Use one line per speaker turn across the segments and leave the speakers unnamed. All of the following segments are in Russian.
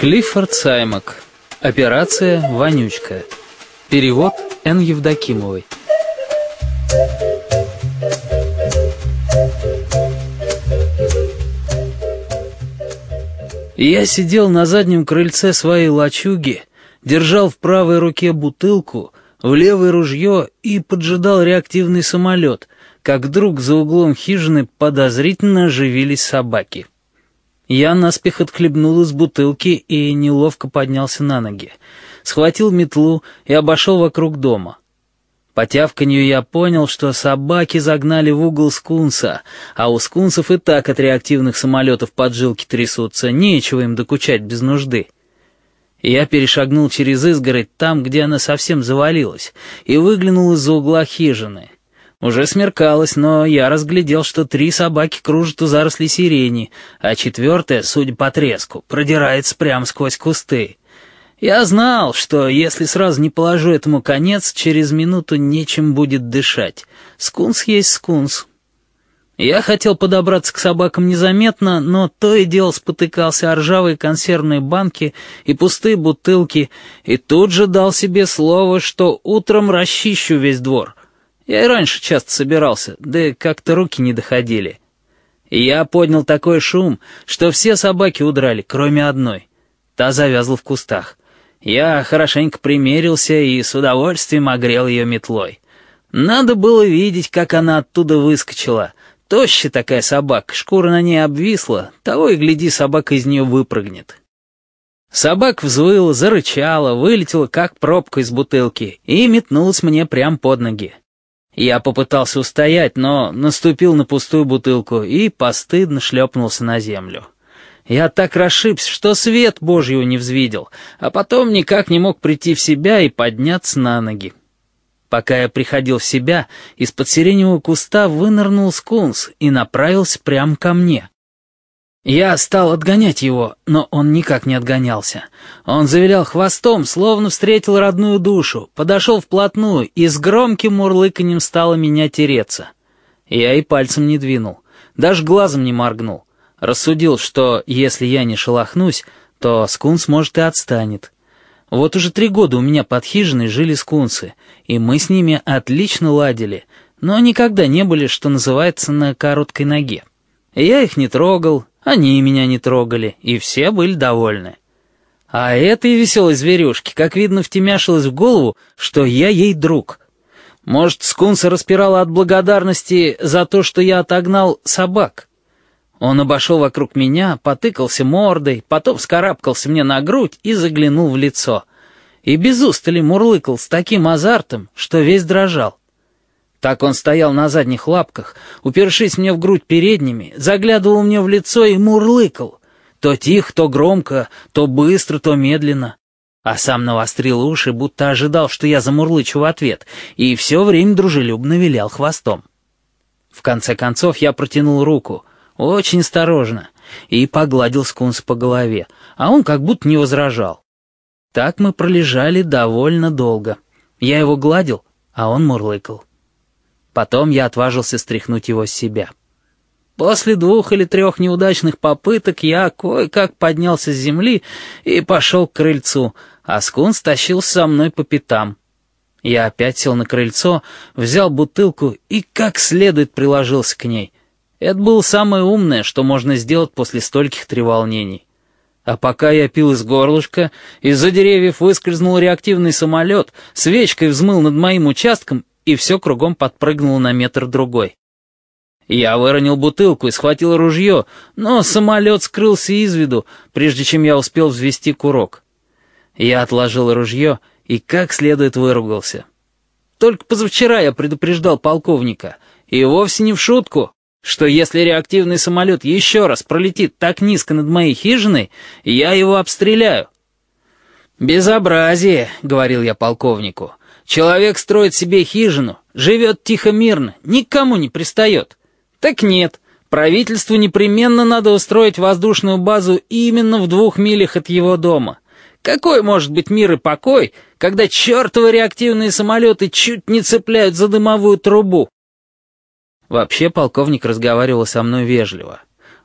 Клиффорд Саймак. Операция «Вонючка». Перевод Н. Евдокимовой. Я сидел на заднем крыльце своей лачуги, держал в правой руке бутылку, в левое ружье и поджидал реактивный самолет, как вдруг за углом хижины подозрительно оживились собаки. Я наспех отхлебнул из бутылки и неловко поднялся на ноги. Схватил метлу и обошел вокруг дома. По тявканью я понял, что собаки загнали в угол скунса, а у скунсов и так от реактивных самолетов поджилки трясутся, нечего им докучать без нужды. Я перешагнул через изгородь там, где она совсем завалилась, и выглянул из-за угла хижины. Уже смеркалось, но я разглядел, что три собаки кружат у заросли сирени, а четвертая, судя по треску, продирается прямо сквозь кусты. Я знал, что если сразу не положу этому конец, через минуту нечем будет дышать. Скунс есть скунс. Я хотел подобраться к собакам незаметно, но то и дело спотыкался о ржавые консервные банки и пустые бутылки, и тут же дал себе слово, что утром расчищу весь двор — я и раньше часто собирался, да как-то руки не доходили. И я поднял такой шум, что все собаки удрали, кроме одной. Та завязла в кустах. Я хорошенько примерился и с удовольствием огрел ее метлой. Надо было видеть, как она оттуда выскочила. Тощая такая собака, шкура на ней обвисла, того и гляди, собака из нее выпрыгнет. Собак взвыла, зарычала, вылетела, как пробка из бутылки, и метнулась мне прямо под ноги. Я попытался устоять, но наступил на пустую бутылку и постыдно шлепнулся на землю. Я так расшибся, что свет Божьего не взвидел, а потом никак не мог прийти в себя и подняться на ноги. Пока я приходил в себя, из-под сиреневого куста вынырнул скунс и направился прямо ко мне. Я стал отгонять его, но он никак не отгонялся. Он завилял хвостом, словно встретил родную душу, подошел вплотную и с громким мурлыканьем стало меня тереться. Я и пальцем не двинул, даже глазом не моргнул. Рассудил, что если я не шелохнусь, то скунс, может, и отстанет. Вот уже три года у меня под хижиной жили скунсы, и мы с ними отлично ладили, но никогда не были, что называется, на короткой ноге. Я их не трогал, они меня не трогали, и все были довольны. А этой веселой зверюшке, как видно, втемяшилось в голову, что я ей друг. Может, скунса распирала от благодарности за то, что я отогнал собак. Он обошел вокруг меня, потыкался мордой, потом вскарабкался мне на грудь и заглянул в лицо. И без устали мурлыкал с таким азартом, что весь дрожал. Так он стоял на задних лапках, упершись мне в грудь передними, заглядывал мне в лицо и мурлыкал. То тихо, то громко, то быстро, то медленно. А сам навострил уши, будто ожидал, что я замурлычу в ответ, и все время дружелюбно вилял хвостом. В конце концов я протянул руку, очень осторожно, и погладил скунс по голове, а он как будто не возражал. Так мы пролежали довольно долго. Я его гладил, а он мурлыкал. Потом я отважился стряхнуть его с себя. После двух или трех неудачных попыток я кое-как поднялся с земли и пошел к крыльцу, а Скун стащился со мной по пятам. Я опять сел на крыльцо, взял бутылку и как следует приложился к ней. Это было самое умное, что можно сделать после стольких треволнений. А пока я пил из горлышка, из-за деревьев выскользнул реактивный самолет, свечкой взмыл над моим участком и все кругом подпрыгнуло на метр-другой. Я выронил бутылку и схватил ружье, но самолет скрылся из виду, прежде чем я успел взвести курок. Я отложил ружье и как следует выругался. Только позавчера я предупреждал полковника, и вовсе не в шутку, что если реактивный самолет еще раз пролетит так низко над моей хижиной, я его обстреляю. «Безобразие», — говорил я полковнику. Человек строит себе хижину, живет тихо-мирно, никому не пристает. Так нет, правительству непременно надо устроить воздушную базу именно в двух милях от его дома. Какой может быть мир и покой, когда чертовы реактивные самолеты чуть не цепляют за дымовую трубу? Вообще полковник разговаривал со мной вежливо.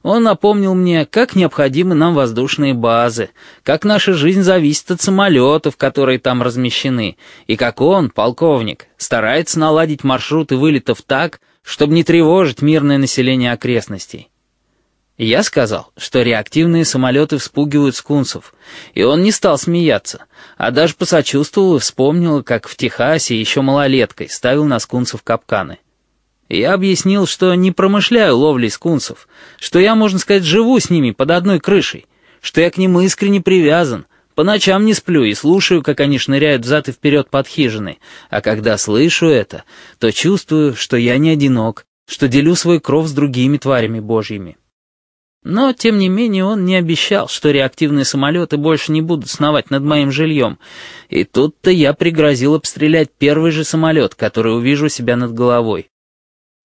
Он напомнил мне, как необходимы нам воздушные базы, как наша жизнь зависит от самолетов, которые там размещены, и как он, полковник, старается наладить маршруты вылетов так, чтобы не тревожить мирное население окрестностей. Я сказал, что реактивные самолеты вспугивают скунсов, и он не стал смеяться, а даже посочувствовал и вспомнил, как в Техасе еще малолеткой ставил на скунсов капканы. Я объяснил, что не промышляю ловлей скунсов, что я, можно сказать, живу с ними под одной крышей, что я к ним искренне привязан, по ночам не сплю и слушаю, как они шныряют взад и вперед под хижиной, а когда слышу это, то чувствую, что я не одинок, что делю свой кров с другими тварями божьими. Но, тем не менее, он не обещал, что реактивные самолеты больше не будут сновать над моим жильем, и тут-то я пригрозил обстрелять первый же самолет, который увижу себя над головой.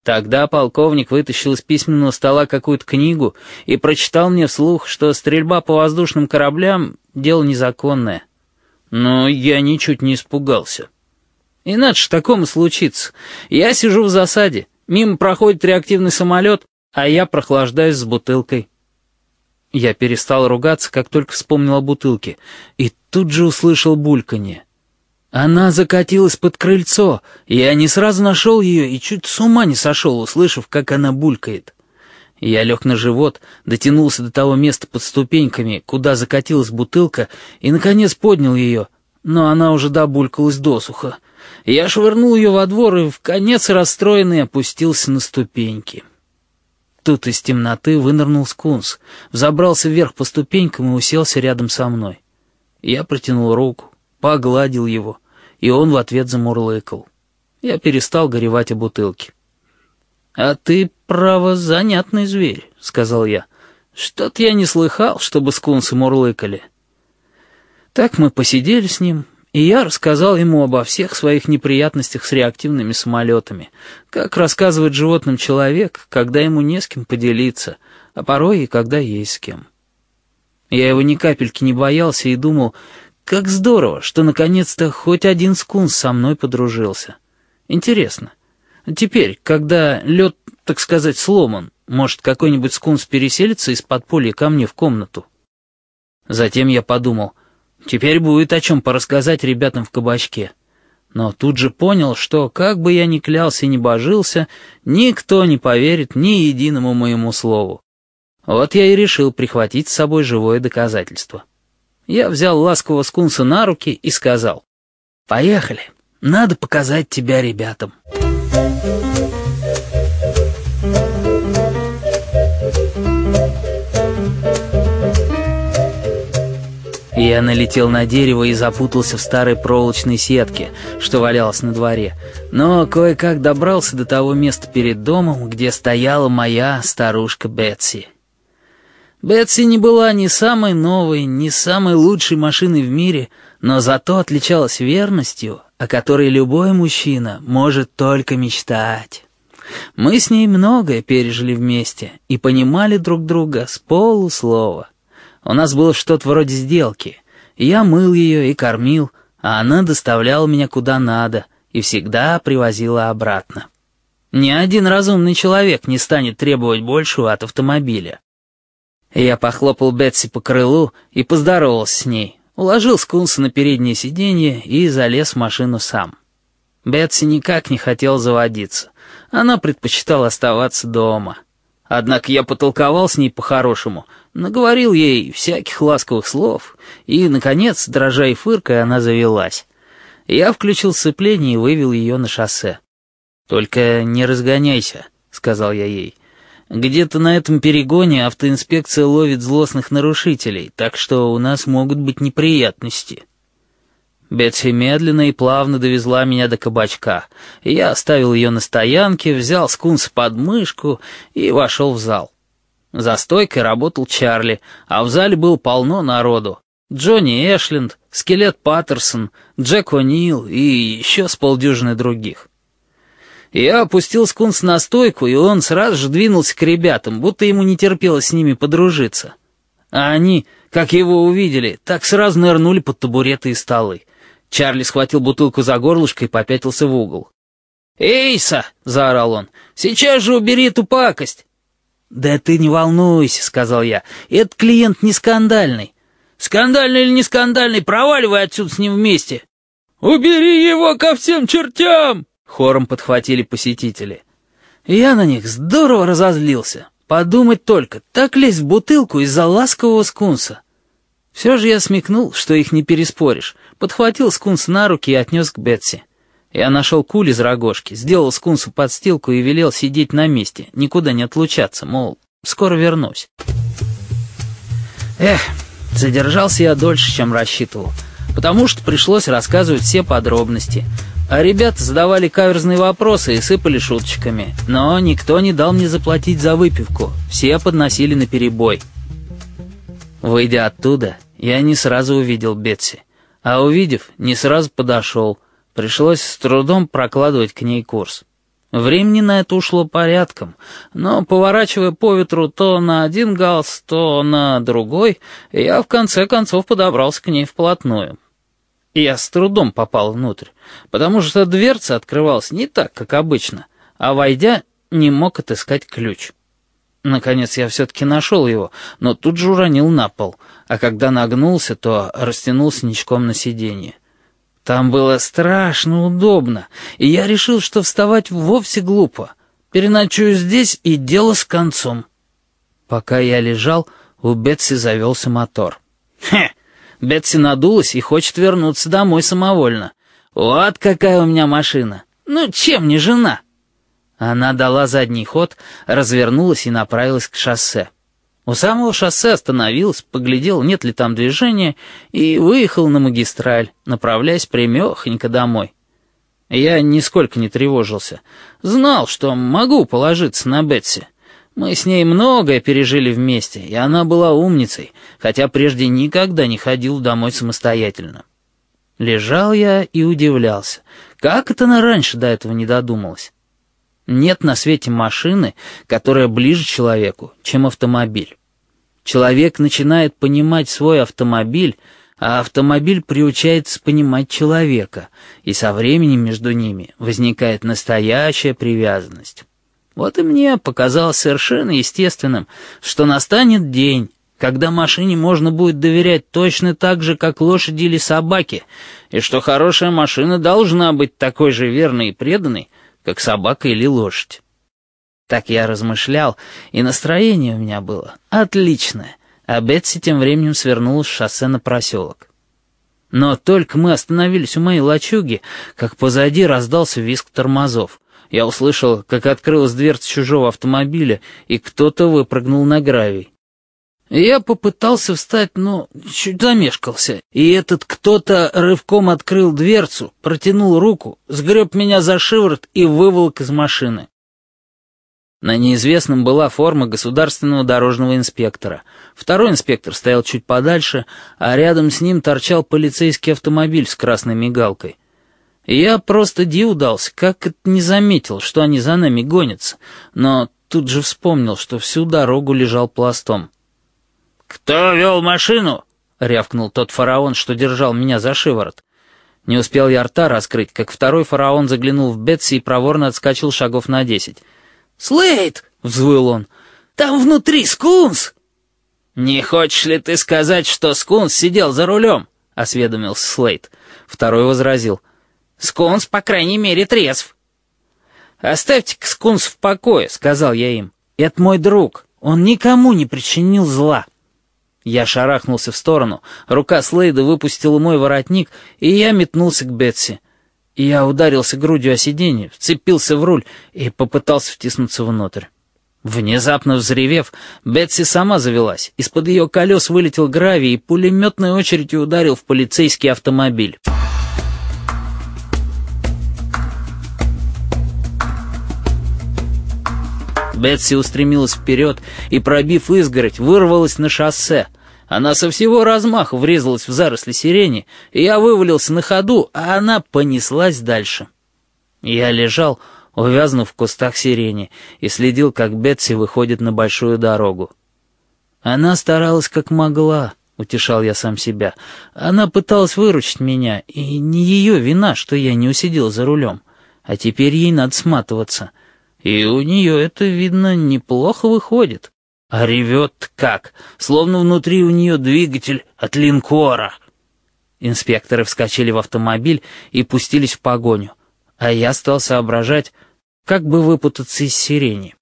Тогда полковник вытащил из письменного стола какую-то книгу и прочитал мне вслух, что стрельба по воздушным кораблям — дело незаконное. Но я ничуть не испугался. Иначе такому случится. Я сижу в засаде, мимо проходит реактивный самолет, а я прохлаждаюсь с бутылкой. Я перестал ругаться, как только вспомнил о бутылке, и тут же услышал бульканье. Она закатилась под крыльцо, я не сразу нашел ее и чуть с ума не сошел, услышав, как она булькает. Я лег на живот, дотянулся до того места под ступеньками, куда закатилась бутылка, и, наконец, поднял ее, но она уже добулькалась досуха. Я швырнул ее во двор и, в конец расстроенный, опустился на ступеньки. Тут из темноты вынырнул скунс, взобрался вверх по ступенькам и уселся рядом со мной. Я протянул руку, погладил его, и он в ответ замурлыкал. Я перестал горевать о бутылке. «А ты, право, занятный зверь», — сказал я. «Что-то я не слыхал, чтобы скунсы мурлыкали». Так мы посидели с ним, и я рассказал ему обо всех своих неприятностях с реактивными самолетами, как рассказывает животным человек, когда ему не с кем поделиться, а порой и когда есть с кем. Я его ни капельки не боялся и думал, как здорово, что наконец-то хоть один скунс со мной подружился. Интересно, теперь, когда лед, так сказать, сломан, может, какой-нибудь скунс переселится из подполья ко мне в комнату? Затем я подумал, теперь будет о чем порассказать ребятам в кабачке. Но тут же понял, что, как бы я ни клялся и ни божился, никто не поверит ни единому моему слову. Вот я и решил прихватить с собой живое доказательство. Я взял ласкового скунса на руки и сказал, «Поехали, надо показать тебя ребятам». Я налетел на дерево и запутался в старой проволочной сетке, что валялась на дворе, но кое-как добрался до того места перед домом, где стояла моя старушка Бетси. Бетси не была ни самой новой, ни самой лучшей машиной в мире, но зато отличалась верностью, о которой любой мужчина может только мечтать. Мы с ней многое пережили вместе и понимали друг друга с полуслова. У нас было что-то вроде сделки. Я мыл ее и кормил, а она доставляла меня куда надо и всегда привозила обратно. Ни один разумный человек не станет требовать большего от автомобиля. Я похлопал Бетси по крылу и поздоровался с ней, уложил скунса на переднее сиденье и залез в машину сам. Бетси никак не хотел заводиться. Она предпочитала оставаться дома. Однако я потолковал с ней по-хорошему, наговорил ей всяких ласковых слов, и, наконец, дрожа и фыркая, она завелась. Я включил сцепление и вывел ее на шоссе. «Только не разгоняйся», — сказал я ей. Где-то на этом перегоне автоинспекция ловит злостных нарушителей, так что у нас могут быть неприятности. Бетси медленно и плавно довезла меня до кабачка. Я оставил ее на стоянке, взял скунс под мышку и вошел в зал. За стойкой работал Чарли, а в зале было полно народу. Джонни Эшленд, Скелет Паттерсон, Джек О'Нил и еще с полдюжины других. Я опустил скунс на стойку, и он сразу же двинулся к ребятам, будто ему не терпелось с ними подружиться. А они, как его увидели, так сразу нырнули под табуреты и столы. Чарли схватил бутылку за горлышко и попятился в угол. «Эйса!» — заорал он. «Сейчас же убери эту пакость!» «Да ты не волнуйся», — сказал я, — «этот клиент не скандальный». «Скандальный или не скандальный, проваливай отсюда с ним вместе». «Убери его ко всем чертям!» — хором подхватили посетители. Я на них здорово разозлился. Подумать только, так лезть в бутылку из-за ласкового скунса. Все же я смекнул, что их не переспоришь. Подхватил скунс на руки и отнес к Бетси. Я нашел куль из рогожки, сделал скунсу подстилку и велел сидеть на месте, никуда не отлучаться, мол, скоро вернусь. Эх, задержался я дольше, чем рассчитывал, потому что пришлось рассказывать все подробности. А ребята задавали каверзные вопросы и сыпали шуточками, но никто не дал мне заплатить за выпивку, все подносили на перебой. Выйдя оттуда, я не сразу увидел Бетси, а увидев, не сразу подошел — Пришлось с трудом прокладывать к ней курс. Времени на это ушло порядком, но, поворачивая по ветру то на один галс, то на другой, я в конце концов подобрался к ней вплотную. Я с трудом попал внутрь, потому что дверца открывалась не так, как обычно, а, войдя, не мог отыскать ключ. Наконец я все-таки нашел его, но тут же уронил на пол, а когда нагнулся, то растянулся ничком на сиденье. Там было страшно удобно, и я решил, что вставать вовсе глупо. Переночую здесь, и дело с концом. Пока я лежал, у Бетси завелся мотор. Хе! Бетси надулась и хочет вернуться домой самовольно. Вот какая у меня машина! Ну, чем не жена? Она дала задний ход, развернулась и направилась к шоссе. У самого шоссе остановился, поглядел, нет ли там движения, и выехал на магистраль, направляясь прямехонько домой. Я нисколько не тревожился. Знал, что могу положиться на Бетси. Мы с ней многое пережили вместе, и она была умницей, хотя прежде никогда не ходил домой самостоятельно. Лежал я и удивлялся, как это она раньше до этого не додумалась. Нет на свете машины, которая ближе человеку, чем автомобиль. Человек начинает понимать свой автомобиль, а автомобиль приучается понимать человека, и со временем между ними возникает настоящая привязанность. Вот и мне показалось совершенно естественным, что настанет день, когда машине можно будет доверять точно так же, как лошади или собаке, и что хорошая машина должна быть такой же верной и преданной, как собака или лошадь. Так я размышлял, и настроение у меня было отличное, а Бетси тем временем свернула с шоссе на проселок. Но только мы остановились у моей лачуги, как позади раздался визг тормозов. Я услышал, как открылась дверца чужого автомобиля, и кто-то выпрыгнул на гравий. Я попытался встать, но чуть замешкался, и этот кто-то рывком открыл дверцу, протянул руку, сгреб меня за шиворот и выволок из машины. На неизвестном была форма государственного дорожного инспектора. Второй инспектор стоял чуть подальше, а рядом с ним торчал полицейский автомобиль с красной мигалкой. Я просто диву дался, как это не заметил, что они за нами гонятся, но тут же вспомнил, что всю дорогу лежал пластом. «Кто вел машину?» — рявкнул тот фараон, что держал меня за шиворот. Не успел я рта раскрыть, как второй фараон заглянул в Бетси и проворно отскочил шагов на десять. «Слейд!» — взвыл он. «Там внутри скунс!» «Не хочешь ли ты сказать, что скунс сидел за рулем?» — осведомился Слейд. Второй возразил. «Скунс, по крайней мере, трезв». «Оставьте-ка скунс в покое», — сказал я им. «Это мой друг. Он никому не причинил зла». Я шарахнулся в сторону, рука Слейда выпустила мой воротник, и я метнулся к Бетси. Я ударился грудью о сиденье, вцепился в руль и попытался втиснуться внутрь. Внезапно взревев, Бетси сама завелась. Из-под ее колес вылетел гравий и пулеметной очередью ударил в полицейский автомобиль. Бетси устремилась вперед и, пробив изгородь, вырвалась на шоссе — она со всего размаха врезалась в заросли сирени, и я вывалился на ходу, а она понеслась дальше. Я лежал, увязнув в кустах сирени, и следил, как Бетси выходит на большую дорогу. Она старалась как могла, — утешал я сам себя. Она пыталась выручить меня, и не ее вина, что я не усидел за рулем. А теперь ей надо сматываться. И у нее это, видно, неплохо выходит. А ревет как, словно внутри у нее двигатель от линкора. Инспекторы вскочили в автомобиль и пустились в погоню, а я стал соображать, как бы выпутаться из сирени.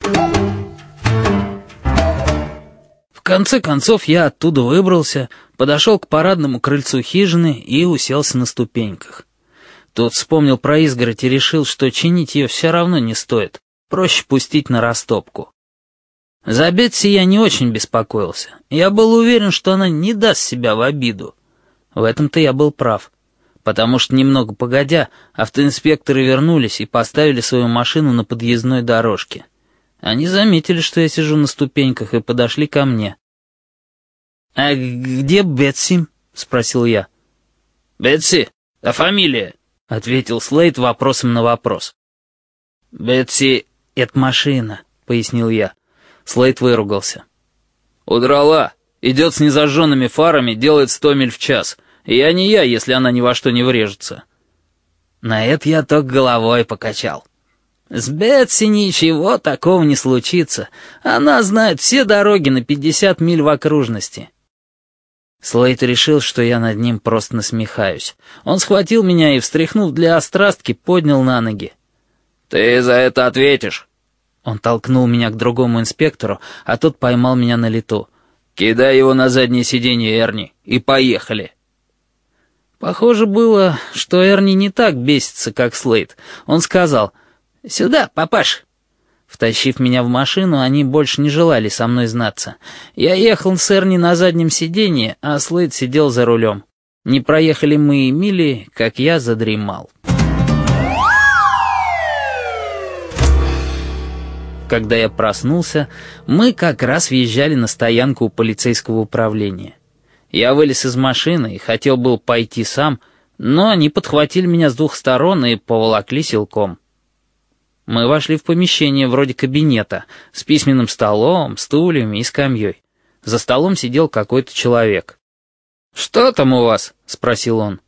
В конце концов я оттуда выбрался, подошел к парадному крыльцу хижины и уселся на ступеньках. Тут вспомнил про изгородь и решил, что чинить ее все равно не стоит, проще пустить на растопку. За Бетси я не очень беспокоился. Я был уверен, что она не даст себя в обиду. В этом-то я был прав. Потому что немного погодя, автоинспекторы вернулись и поставили свою машину на подъездной дорожке. Они заметили, что я сижу на ступеньках, и подошли ко мне. «А где Бетси?» — спросил я.
«Бетси? А фамилия?» — ответил Слейд вопросом на вопрос.
«Бетси — это машина», — пояснил я. Слейд выругался.
«Удрала. Идет с незажженными фарами, делает сто миль в час. Я не я, если она ни во что не врежется».
На это я только головой покачал. С Бетси ничего такого не случится. Она знает все дороги на пятьдесят миль в окружности. Слейд решил, что я над ним просто насмехаюсь. Он схватил меня и, встряхнув для острастки, поднял на ноги.
«Ты за это ответишь».
Он толкнул меня к другому инспектору, а тот поймал меня на лету.
«Кидай его на заднее сиденье, Эрни, и поехали!»
Похоже было, что Эрни не так бесится, как Слейд. Он сказал «Сюда, папаш!» Втащив меня в машину, они больше не желали со мной знаться. Я ехал с Эрни на заднем сиденье, а Слейд сидел за рулем. Не проехали мы и мили, как я задремал. Когда я проснулся, мы как раз въезжали на стоянку у полицейского управления. Я вылез из машины и хотел был пойти сам, но они подхватили меня с двух сторон и поволокли силком. Мы вошли в помещение вроде кабинета, с письменным столом, стульями и скамьей. За столом сидел какой-то человек.
«Что там у вас?» — спросил он.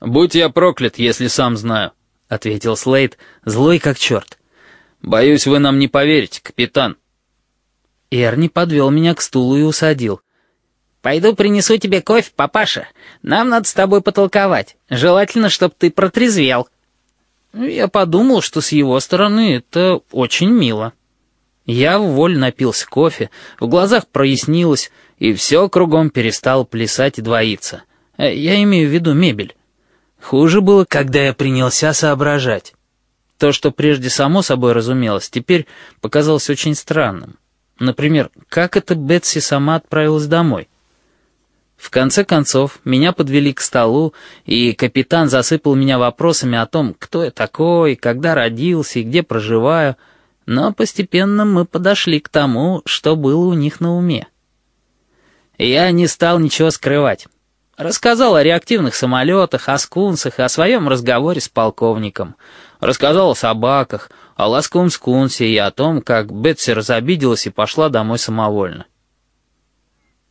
«Будь я проклят, если сам знаю», — ответил Слейд, злой как черт.
«Боюсь, вы нам не поверите, капитан».
Эрни подвел меня к стулу и усадил. «Пойду принесу тебе кофе, папаша. Нам надо с тобой потолковать. Желательно, чтобы ты протрезвел». Я подумал, что с его стороны это очень мило. Я в воль напился кофе, в глазах прояснилось, и все кругом перестало плясать и двоиться. Э, я имею в виду мебель. Хуже было, когда я принялся соображать. То, что прежде само собой разумелось, теперь показалось очень странным. Например, как это Бетси сама отправилась домой? В конце концов, меня подвели к столу, и капитан засыпал меня вопросами о том, кто я такой, когда родился и где проживаю, но постепенно мы подошли к тому, что было у них на уме. Я не стал ничего скрывать. Рассказал о реактивных самолетах, о скунсах и о своем разговоре с полковником. Рассказал о собаках, о ласковом скунсе и о том, как Бетси разобиделась и пошла домой самовольно.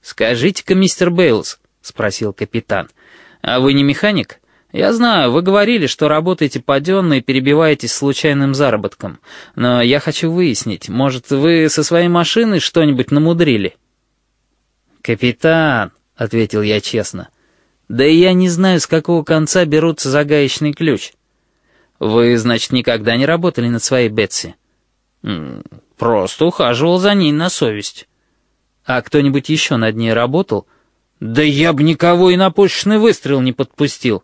«Скажите-ка, мистер Бейлс», — спросил капитан, — «а вы не механик? Я знаю, вы говорили, что работаете паденно и перебиваетесь случайным заработком, но я хочу выяснить, может, вы со своей машиной что-нибудь намудрили?» «Капитан», — ответил я честно, — «да я не знаю, с какого конца берутся за гаечный ключ». «Вы, значит, никогда не работали над своей Бетси?»
«Просто ухаживал за ней на совесть».
«А кто-нибудь еще над ней работал?»
«Да я бы никого и на пушечный выстрел не подпустил».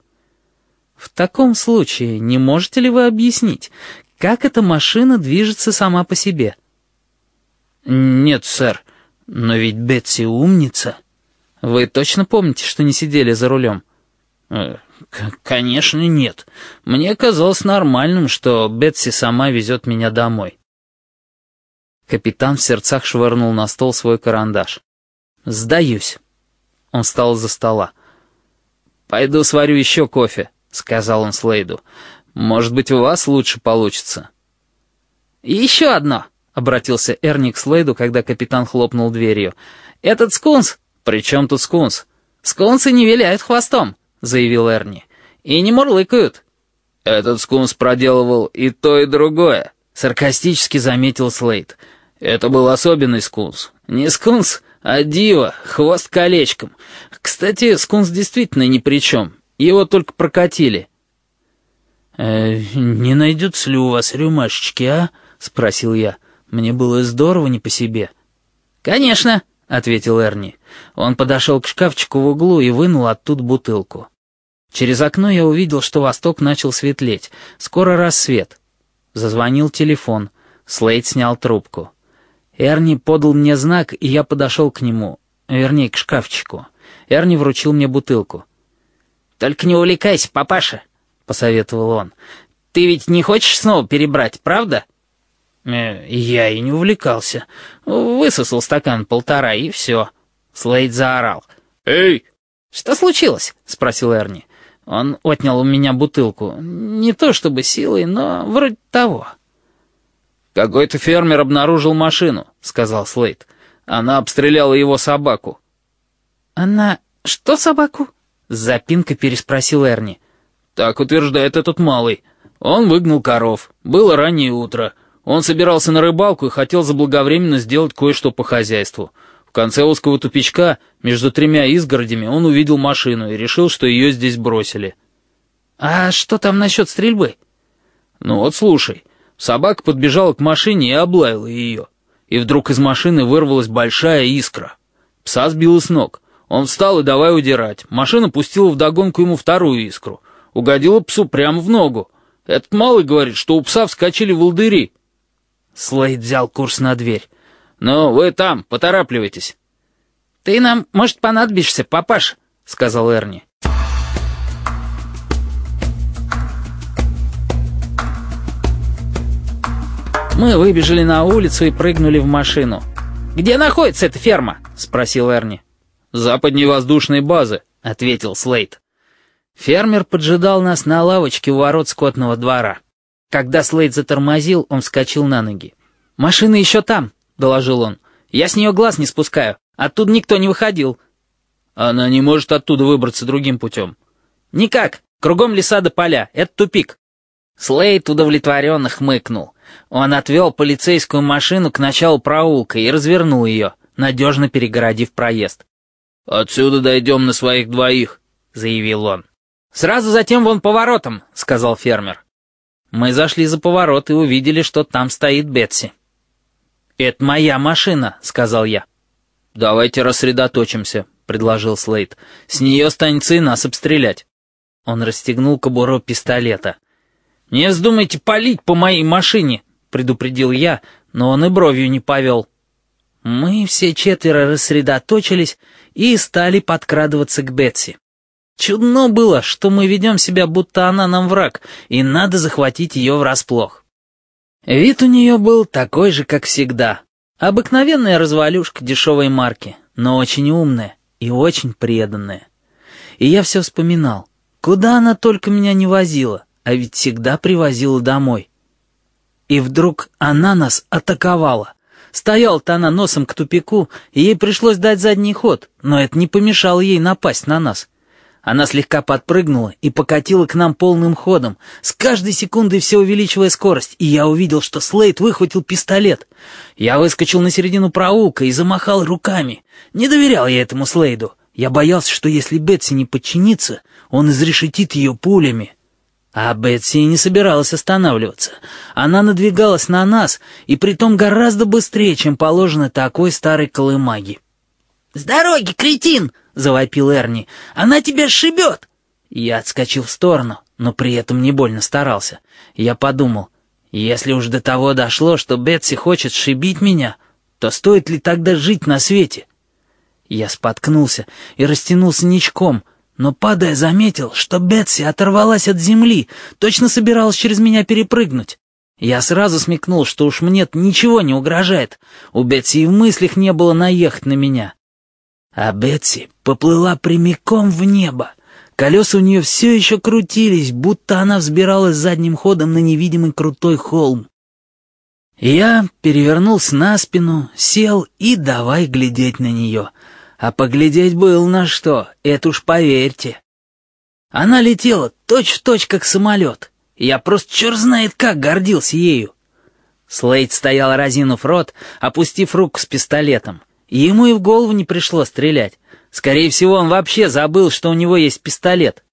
«В таком случае не можете ли вы объяснить, как эта машина движется сама по себе?»
«Нет, сэр, но ведь Бетси умница».
«Вы точно помните, что не сидели за рулем?»
Э, «Конечно, нет. Мне казалось нормальным, что Бетси сама везет меня домой».
Капитан в сердцах швырнул на стол свой карандаш. «Сдаюсь». Он встал за стола. «Пойду сварю еще кофе», — сказал он Слейду. «Может быть, у вас лучше получится». «Еще одно», — обратился Эрни к Слейду, когда капитан хлопнул дверью. «Этот скунс...» «При чем тут скунс?» «Скунсы не виляют хвостом», — заявил Эрни. «И не мурлыкают».
«Этот скунс проделывал и то, и другое»,
Саркастически заметил Слейд. Это был особенный скунс. Не скунс, а дива, хвост колечком. Кстати, скунс действительно ни при чем. Его только прокатили. «Э, «Не найдется ли у вас рюмашечки, а?» — спросил я. Мне было здорово не по себе. «Конечно», — ответил Эрни. Он подошел к шкафчику в углу и вынул оттуда бутылку. Через окно я увидел, что восток начал светлеть. Скоро рассвет. Зазвонил телефон. Слейд снял трубку. Эрни подал мне знак, и я подошел к нему. Вернее, к шкафчику. Эрни вручил мне бутылку. «Только не увлекайся, папаша», — посоветовал он. «Ты ведь не хочешь снова перебрать, правда?» э, «Я и не увлекался. Высосал стакан полтора, и все». Слейд заорал.
«Эй!»
«Что случилось?» — спросил Эрни. Он отнял у меня бутылку. Не то чтобы силой, но вроде того.
«Какой-то фермер обнаружил машину», — сказал Слейд. «Она обстреляла его собаку».
«Она... что собаку?» — с запинкой переспросил Эрни.
«Так утверждает этот малый. Он выгнал коров. Было раннее утро. Он собирался на рыбалку и хотел заблаговременно сделать кое-что по хозяйству. В конце узкого тупичка, между тремя изгородями, он увидел машину и решил, что ее здесь бросили.
«А что там насчет стрельбы?»
«Ну вот слушай, собака подбежала к машине и облаяла ее. И вдруг из машины вырвалась большая искра. Пса сбила с ног. Он встал и давай удирать. Машина пустила вдогонку ему вторую искру. Угодила псу прямо в ногу. Этот малый говорит, что у пса вскочили волдыри».
Слейд взял курс на дверь.
«Ну, вы там, поторапливайтесь».
«Ты нам, может, понадобишься, папаш», — сказал Эрни. Мы выбежали на улицу и прыгнули в машину. «Где находится эта ферма?» — спросил Эрни.
«Западней воздушной базы», — ответил Слейд.
Фермер поджидал нас на лавочке у ворот скотного двора. Когда Слейд затормозил, он вскочил на ноги. «Машина еще там», доложил он. «Я с нее глаз не спускаю. Оттуда никто не выходил».
«Она не может оттуда выбраться другим путем».
«Никак. Кругом леса до поля. Это тупик». Слейд удовлетворенно хмыкнул. Он отвел полицейскую машину к началу проулка и развернул ее, надежно перегородив проезд.
«Отсюда дойдем на своих двоих», — заявил он.
«Сразу затем вон поворотом», — сказал фермер. Мы зашли за поворот и увидели, что там стоит Бетси. «Это моя машина», — сказал я.
«Давайте рассредоточимся», — предложил Слейд.
«С нее станется нас обстрелять». Он расстегнул кобуру пистолета. «Не вздумайте палить по моей машине», — предупредил я, но он и бровью не повел. Мы все четверо рассредоточились и стали подкрадываться к Бетси. Чудно было, что мы ведем себя, будто она нам враг, и надо захватить ее врасплох. Вид у нее был такой же, как всегда. Обыкновенная развалюшка дешевой марки, но очень умная и очень преданная. И я все вспоминал, куда она только меня не возила, а ведь всегда привозила домой. И вдруг она нас атаковала. Стояла-то она носом к тупику, и ей пришлось дать задний ход, но это не помешало ей напасть на нас. Она слегка подпрыгнула и покатила к нам полным ходом, с каждой секундой все увеличивая скорость, и я увидел, что Слейд выхватил пистолет. Я выскочил на середину проулка и замахал руками. Не доверял я этому Слейду. Я боялся, что если Бетси не подчинится, он изрешетит ее пулями. А Бетси не собиралась останавливаться. Она надвигалась на нас, и притом гораздо быстрее, чем положено такой старой колымаги. «С дороги, кретин!» — завопил Эрни. «Она тебя сшибет!» Я отскочил в сторону, но при этом не больно старался. Я подумал, если уж до того дошло, что Бетси хочет сшибить меня, то стоит ли тогда жить на свете? Я споткнулся и растянулся ничком, но, падая, заметил, что Бетси оторвалась от земли, точно собиралась через меня перепрыгнуть. Я сразу смекнул, что уж мне ничего не угрожает. У Бетси и в мыслях не было наехать на меня. А Бетси поплыла прямиком в небо. Колеса у нее все еще крутились, будто она взбиралась задним ходом на невидимый крутой холм. Я перевернулся на спину, сел и давай глядеть на нее. А поглядеть было на что, это уж поверьте. Она летела точь-в-точь, точь, как самолет. Я просто черт знает как гордился ею. Слейд стоял разинув рот, опустив руку с пистолетом. Ему и в голову не пришло стрелять. Скорее всего, он вообще забыл, что у него есть пистолет.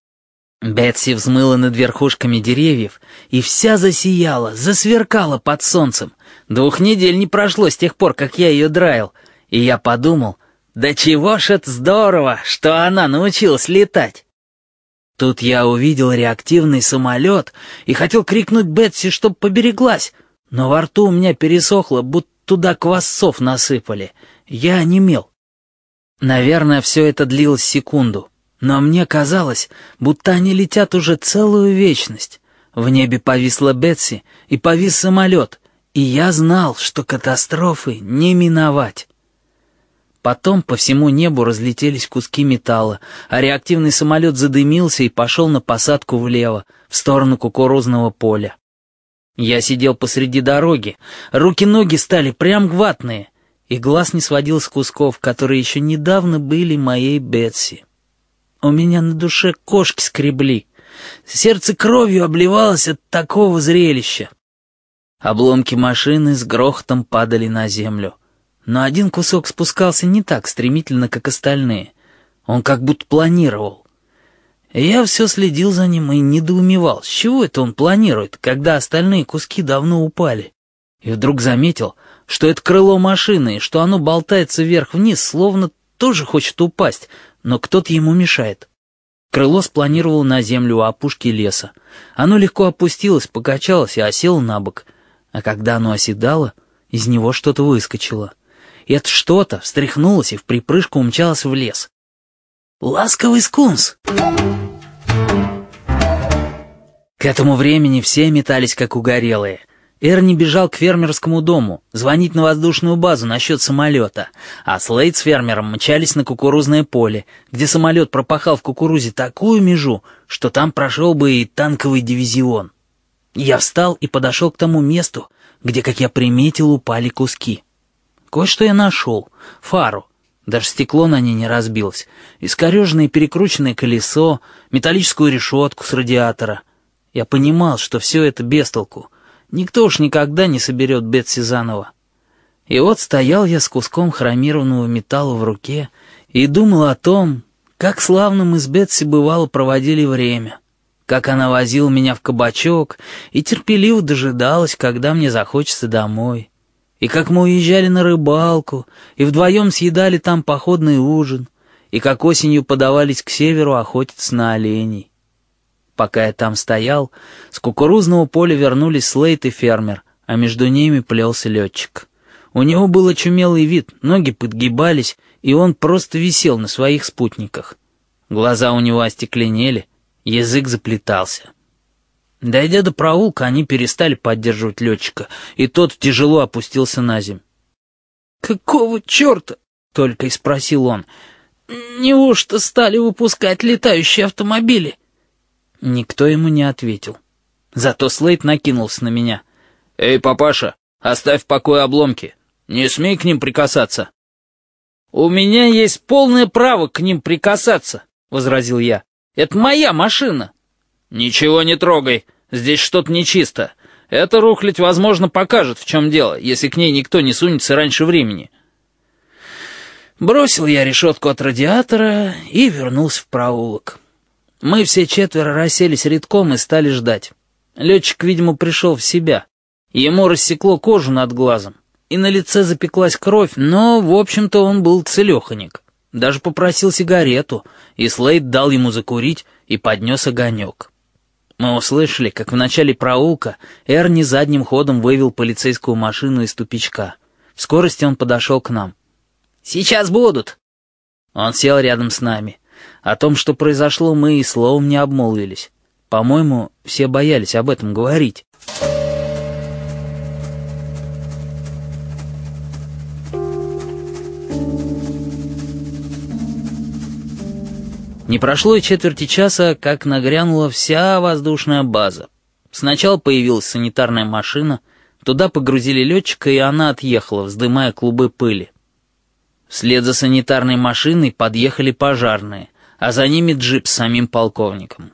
Бетси взмыла над верхушками деревьев и вся засияла, засверкала под солнцем. Двух недель не прошло с тех пор, как я ее драил, и я подумал, да чего ж это здорово, что она научилась летать. Тут я увидел реактивный самолет и хотел крикнуть Бетси, чтоб побереглась, но во рту у меня пересохло, будто туда квасцов насыпали. Я онемел. Наверное, все это длилось секунду, но мне казалось, будто они летят уже целую вечность. В небе повисла Бетси и повис самолет, и я знал, что катастрофы не миновать. Потом по всему небу разлетелись куски металла, а реактивный самолет задымился и пошел на посадку влево, в сторону кукурузного поля. Я сидел посреди дороги, руки-ноги стали прям гватные, и глаз не сводил с кусков, которые еще недавно были моей Бетси. У меня на душе кошки скребли, сердце кровью обливалось от такого зрелища. Обломки машины с грохотом падали на землю, но один кусок спускался не так стремительно, как остальные. Он как будто планировал. Я все следил за ним и недоумевал, с чего это он планирует, когда остальные куски давно упали. И вдруг заметил, что это крыло машины, и что оно болтается вверх-вниз, словно тоже хочет упасть, но кто-то ему мешает. Крыло спланировало на землю у опушки леса. Оно легко опустилось, покачалось и осело на бок. А когда оно оседало, из него что-то выскочило. И это что-то встряхнулось и в припрыжку умчалось в лес. «Ласковый скунс!» К этому времени все метались как угорелые. Эрни бежал к фермерскому дому, звонить на воздушную базу насчет самолета, а Слейд с фермером мчались на кукурузное поле, где самолет пропахал в кукурузе такую межу, что там прошел бы и танковый дивизион. Я встал и подошел к тому месту, где, как я приметил, упали куски. Кое-что я нашел. Фару. Даже стекло на ней не разбилось. Искореженное перекрученное колесо, металлическую решетку с радиатора. Я понимал, что все это без толку. Никто уж никогда не соберет Бетси заново. И вот стоял я с куском хромированного металла в руке и думал о том, как славно мы с Бетси бывало проводили время, как она возила меня в кабачок и терпеливо дожидалась, когда мне захочется домой, и как мы уезжали на рыбалку и вдвоем съедали там походный ужин, и как осенью подавались к северу охотиться на оленей. Пока я там стоял, с кукурузного поля вернулись Слейт и фермер, а между ними плелся летчик. У него был очумелый вид, ноги подгибались, и он просто висел на своих спутниках. Глаза у него остекленели, язык заплетался. Дойдя до проулка, они перестали поддерживать летчика, и тот тяжело опустился на землю. «Какого черта?» — только и спросил он. «Неужто стали выпускать летающие автомобили?» Никто ему не ответил. Зато Слейд накинулся на меня. «Эй, папаша, оставь в покое обломки. Не смей к ним прикасаться». «У меня есть полное право к ним прикасаться», — возразил я. «Это моя машина». «Ничего не трогай, здесь что-то нечисто. Эта рухлядь, возможно, покажет, в чем дело, если к ней никто не сунется раньше времени». Бросил я решетку от радиатора и вернулся в проулок. Мы все четверо расселись редком и стали ждать. Летчик, видимо, пришел в себя. Ему рассекло кожу над глазом, и на лице запеклась кровь, но, в общем-то, он был целеханик. Даже попросил сигарету, и Слейд дал ему закурить и поднес огонек. Мы услышали, как в начале проулка Эрни задним ходом вывел полицейскую машину из тупичка. В скорости он подошел к нам. «Сейчас будут!» Он сел рядом с нами. О том, что произошло, мы и словом не обмолвились. По-моему, все боялись об этом говорить. Не прошло и четверти часа, как нагрянула вся воздушная база. Сначала появилась санитарная машина, туда погрузили летчика, и она отъехала, вздымая клубы пыли. Вслед за санитарной машиной подъехали пожарные, а за ними джип с самим полковником.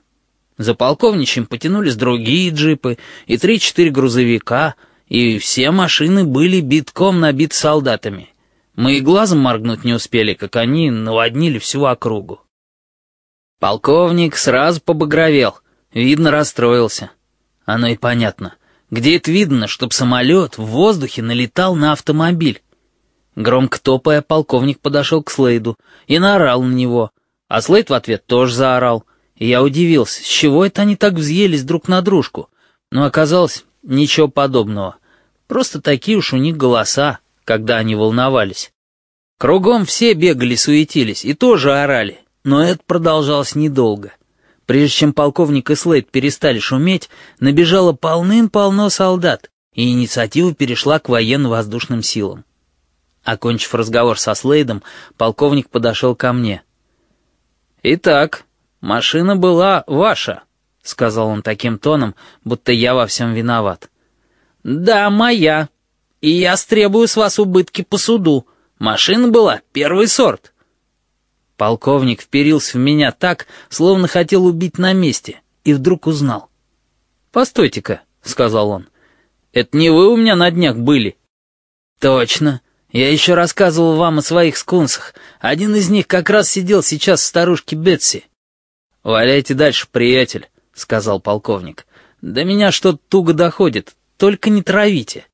За полковничем потянулись другие джипы и три-четыре грузовика, и все машины были битком набиты солдатами. Мы и глазом моргнуть не успели, как они наводнили всю округу. Полковник сразу побагровел, видно, расстроился. Оно и понятно. Где это видно, чтоб самолет в воздухе налетал на автомобиль? Громко топая, полковник подошел к Слейду и наорал на него, а Слейд в ответ тоже заорал. И я удивился, с чего это они так взъелись друг на дружку? Но оказалось, ничего подобного. Просто такие уж у них голоса, когда они волновались. Кругом все бегали, суетились и тоже орали, но это продолжалось недолго. Прежде чем полковник и Слейд перестали шуметь, набежало полным-полно солдат, и инициатива перешла к военно-воздушным силам. Окончив разговор со Слейдом, полковник подошел ко мне. «Итак, машина была ваша», — сказал он таким тоном, будто я во всем виноват. «Да, моя. И я стребую с вас убытки по суду. Машина была первый сорт». Полковник вперился в меня так, словно хотел убить на месте, и вдруг узнал. «Постойте-ка», — сказал он, — «это не вы у меня на днях были?» «Точно. Я еще рассказывал вам о своих скунсах. Один из них как раз сидел сейчас в старушке Бетси». «Валяйте дальше, приятель», — сказал полковник. «До меня что-то туго доходит, только не травите».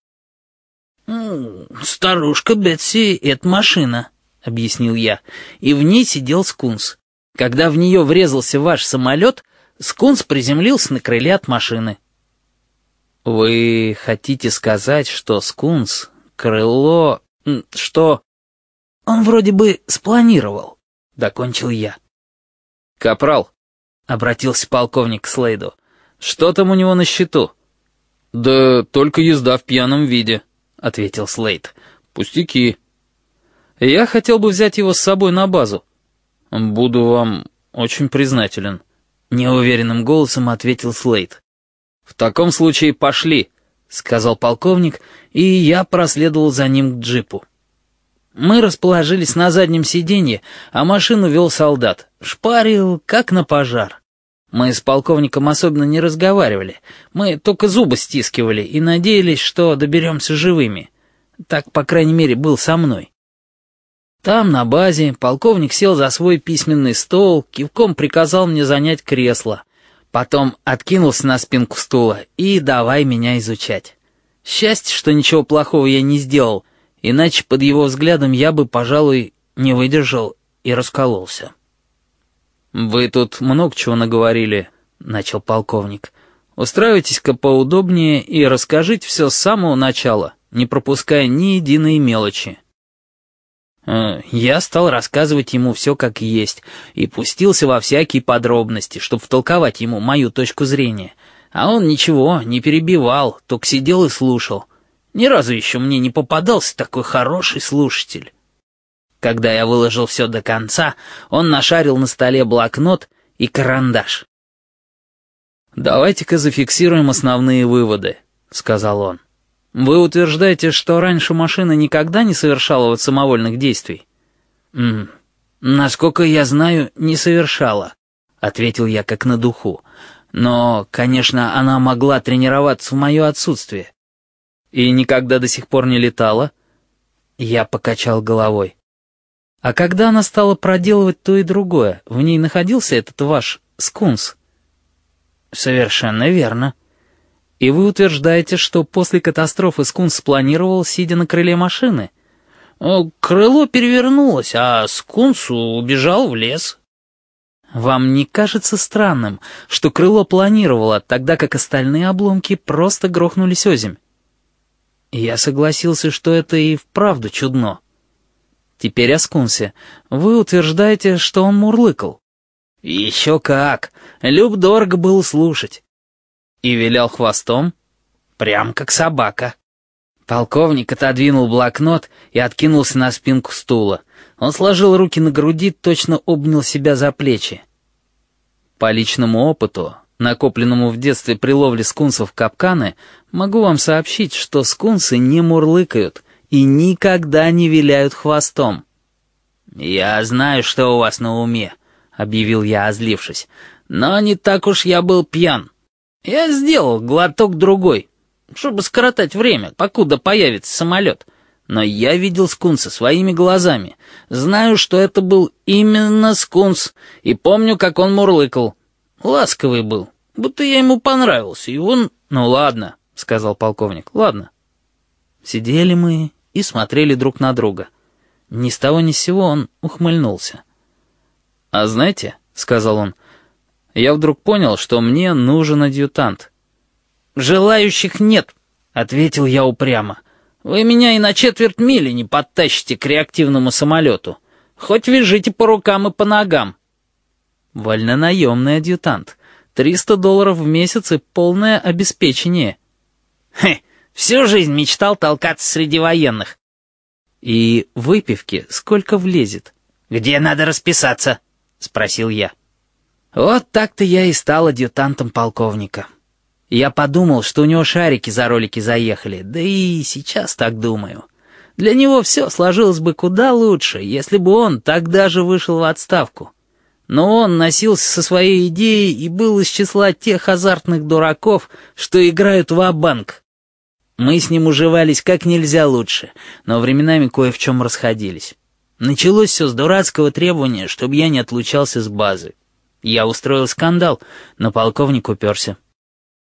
«Старушка Бетси — это машина», — объяснил я, — «и в ней сидел скунс. Когда в нее врезался ваш самолет, скунс приземлился на крыле от машины». «Вы хотите сказать, что скунс, крыло, что...» «Он вроде бы спланировал», — докончил я.
«Капрал», — обратился полковник к Слейду, — «что там у него на счету?» «Да только езда в пьяном виде», — ответил Слейд. «Пустяки». Я хотел бы взять его с собой на базу. Буду вам очень признателен. Неуверенным голосом ответил Слейд. В таком случае пошли, сказал полковник, и я проследовал за ним к джипу. Мы расположились на заднем сиденье, а машину вел солдат. Шпарил, как на пожар. Мы с полковником особенно не разговаривали. Мы только зубы стискивали и надеялись, что доберемся живыми. Так, по крайней мере, был со мной. Там, на базе, полковник сел за свой письменный стол, кивком приказал мне занять кресло. Потом откинулся на спинку стула и давай меня изучать. Счастье, что ничего плохого я не сделал, иначе под его взглядом я бы, пожалуй, не выдержал и раскололся. «Вы тут много чего наговорили», — начал полковник. «Устраивайтесь-ка поудобнее и расскажите все с самого начала, не пропуская ни единой мелочи». Э, я стал рассказывать ему все как есть и пустился во всякие подробности, чтобы втолковать ему мою точку зрения. А он ничего, не перебивал, только сидел и слушал. Ни разу еще мне не попадался такой хороший слушатель. Когда я выложил все до конца, он нашарил на столе блокнот и карандаш. «Давайте-ка зафиксируем основные выводы», — сказал он. Вы утверждаете, что раньше машина никогда не совершала вот самовольных действий? М -м, насколько я знаю, не совершала, ответил я как на духу. Но, конечно, она могла тренироваться в мое отсутствие. И никогда до сих пор не летала? Я покачал головой. А когда она стала проделывать то и другое, в ней находился этот ваш скунс? Совершенно верно. И вы утверждаете, что после катастрофы Скунс спланировал, сидя на крыле машины? Крыло перевернулось, а Скунс убежал в лес. Вам не кажется странным, что крыло планировало, тогда как остальные обломки просто грохнулись озимь? Я согласился, что это и вправду чудно. Теперь о Скунсе. Вы утверждаете, что он мурлыкал. Еще как. Люб дорого было слушать. И вилял хвостом? Прям как собака. Полковник отодвинул блокнот и откинулся на спинку стула. Он сложил руки на груди, точно обнял себя за плечи. По личному опыту, накопленному в детстве при ловле скунсов капканы, могу вам сообщить, что скунсы не мурлыкают и никогда не виляют хвостом. «Я знаю, что у вас на уме», — объявил я, озлившись, — «но не так уж я был пьян». Я сделал глоток другой.
чтобы скоротать время, покуда появится самолет. Но я видел скунса своими глазами. Знаю, что это был именно скунс, и помню, как он мурлыкал. Ласковый был, будто я ему понравился, и он... «Ну ладно», — сказал полковник, — «ладно». Сидели мы и смотрели друг на друга. Ни с того ни с сего он ухмыльнулся. «А знаете», — сказал он, — «я вдруг понял, что мне нужен адъютант». «Желающих нет», — ответил я упрямо. «Вы меня и на четверть мили не подтащите к реактивному самолету. Хоть вяжите по рукам и по ногам». Вольнонаемный адъютант. Триста долларов в месяц и полное обеспечение. Хе, всю жизнь мечтал толкаться среди военных. И выпивки сколько влезет? Где надо расписаться? — спросил я. Вот так-то я и стал адъютантом полковника. Я подумал, что у него шарики за ролики заехали, да и сейчас так думаю. Для него все сложилось бы куда лучше, если бы он тогда же вышел в отставку. Но он носился со своей идеей и был из числа тех азартных дураков, что играют в банк Мы с ним уживались как нельзя лучше, но временами кое в чем расходились. Началось все с дурацкого требования, чтобы я не отлучался с базы. Я устроил скандал, но полковник уперся.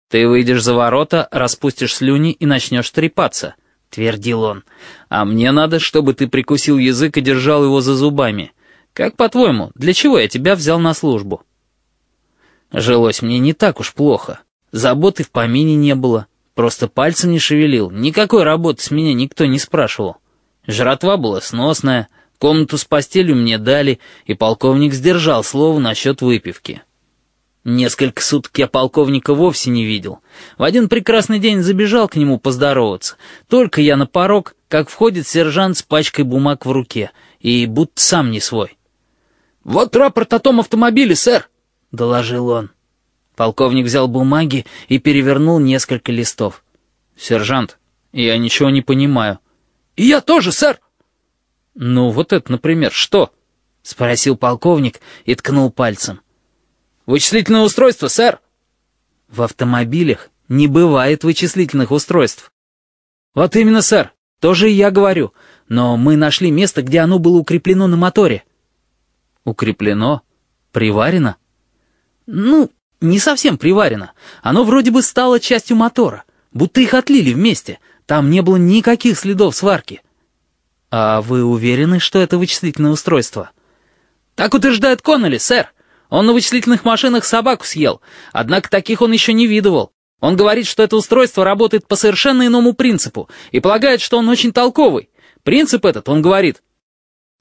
«Ты выйдешь за ворота, распустишь слюни и начнешь трепаться», — твердил он. «А мне надо, чтобы ты прикусил язык и держал его за зубами. Как по-твоему, для чего я тебя взял на службу?» Жилось мне не так уж плохо. Заботы в помине не было. Просто пальцем не шевелил. Никакой работы с меня никто не спрашивал. Жратва была сносная, Комнату с постелью мне дали, и полковник сдержал слово насчет выпивки. Несколько суток я полковника вовсе не видел. В один прекрасный день забежал к нему поздороваться. Только я на порог, как входит сержант с пачкой бумаг в руке, и будто сам не свой. «Вот рапорт о том автомобиле, сэр!» — доложил он. Полковник взял бумаги и перевернул несколько листов. «Сержант, я ничего не понимаю». «И я тоже, сэр!» «Ну, вот это, например, что?» — спросил полковник и ткнул пальцем. «Вычислительное устройство, сэр!» «В автомобилях не бывает вычислительных устройств». «Вот именно, сэр, тоже и я говорю, но мы нашли место, где оно было укреплено на моторе». «Укреплено? Приварено?» «Ну, не совсем приварено. Оно вроде бы стало частью мотора, будто их отлили вместе. Там не было никаких следов сварки. «А вы уверены, что это вычислительное устройство?» «Так утверждает Коннелли, сэр. Он на вычислительных машинах собаку съел, однако таких он еще не видывал. Он говорит, что это устройство работает по совершенно иному принципу и полагает, что он очень толковый. Принцип этот, он говорит...»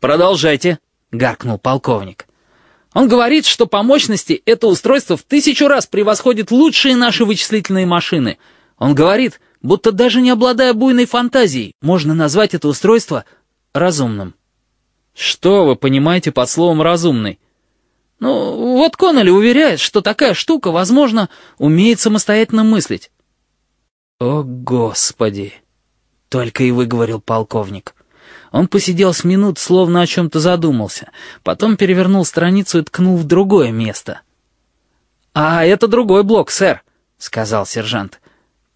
«Продолжайте», — гаркнул полковник. «Он говорит, что по мощности это устройство в тысячу раз превосходит лучшие наши вычислительные машины. Он говорит, будто даже не обладая буйной фантазией, можно назвать это устройство разумным. Что вы понимаете под словом «разумный»? Ну, вот Коннелли уверяет, что такая штука, возможно, умеет самостоятельно мыслить. О, Господи! Только и выговорил полковник. Он посидел с минут, словно о чем-то задумался, потом перевернул страницу и ткнул в другое место. «А это другой блок, сэр», — сказал сержант.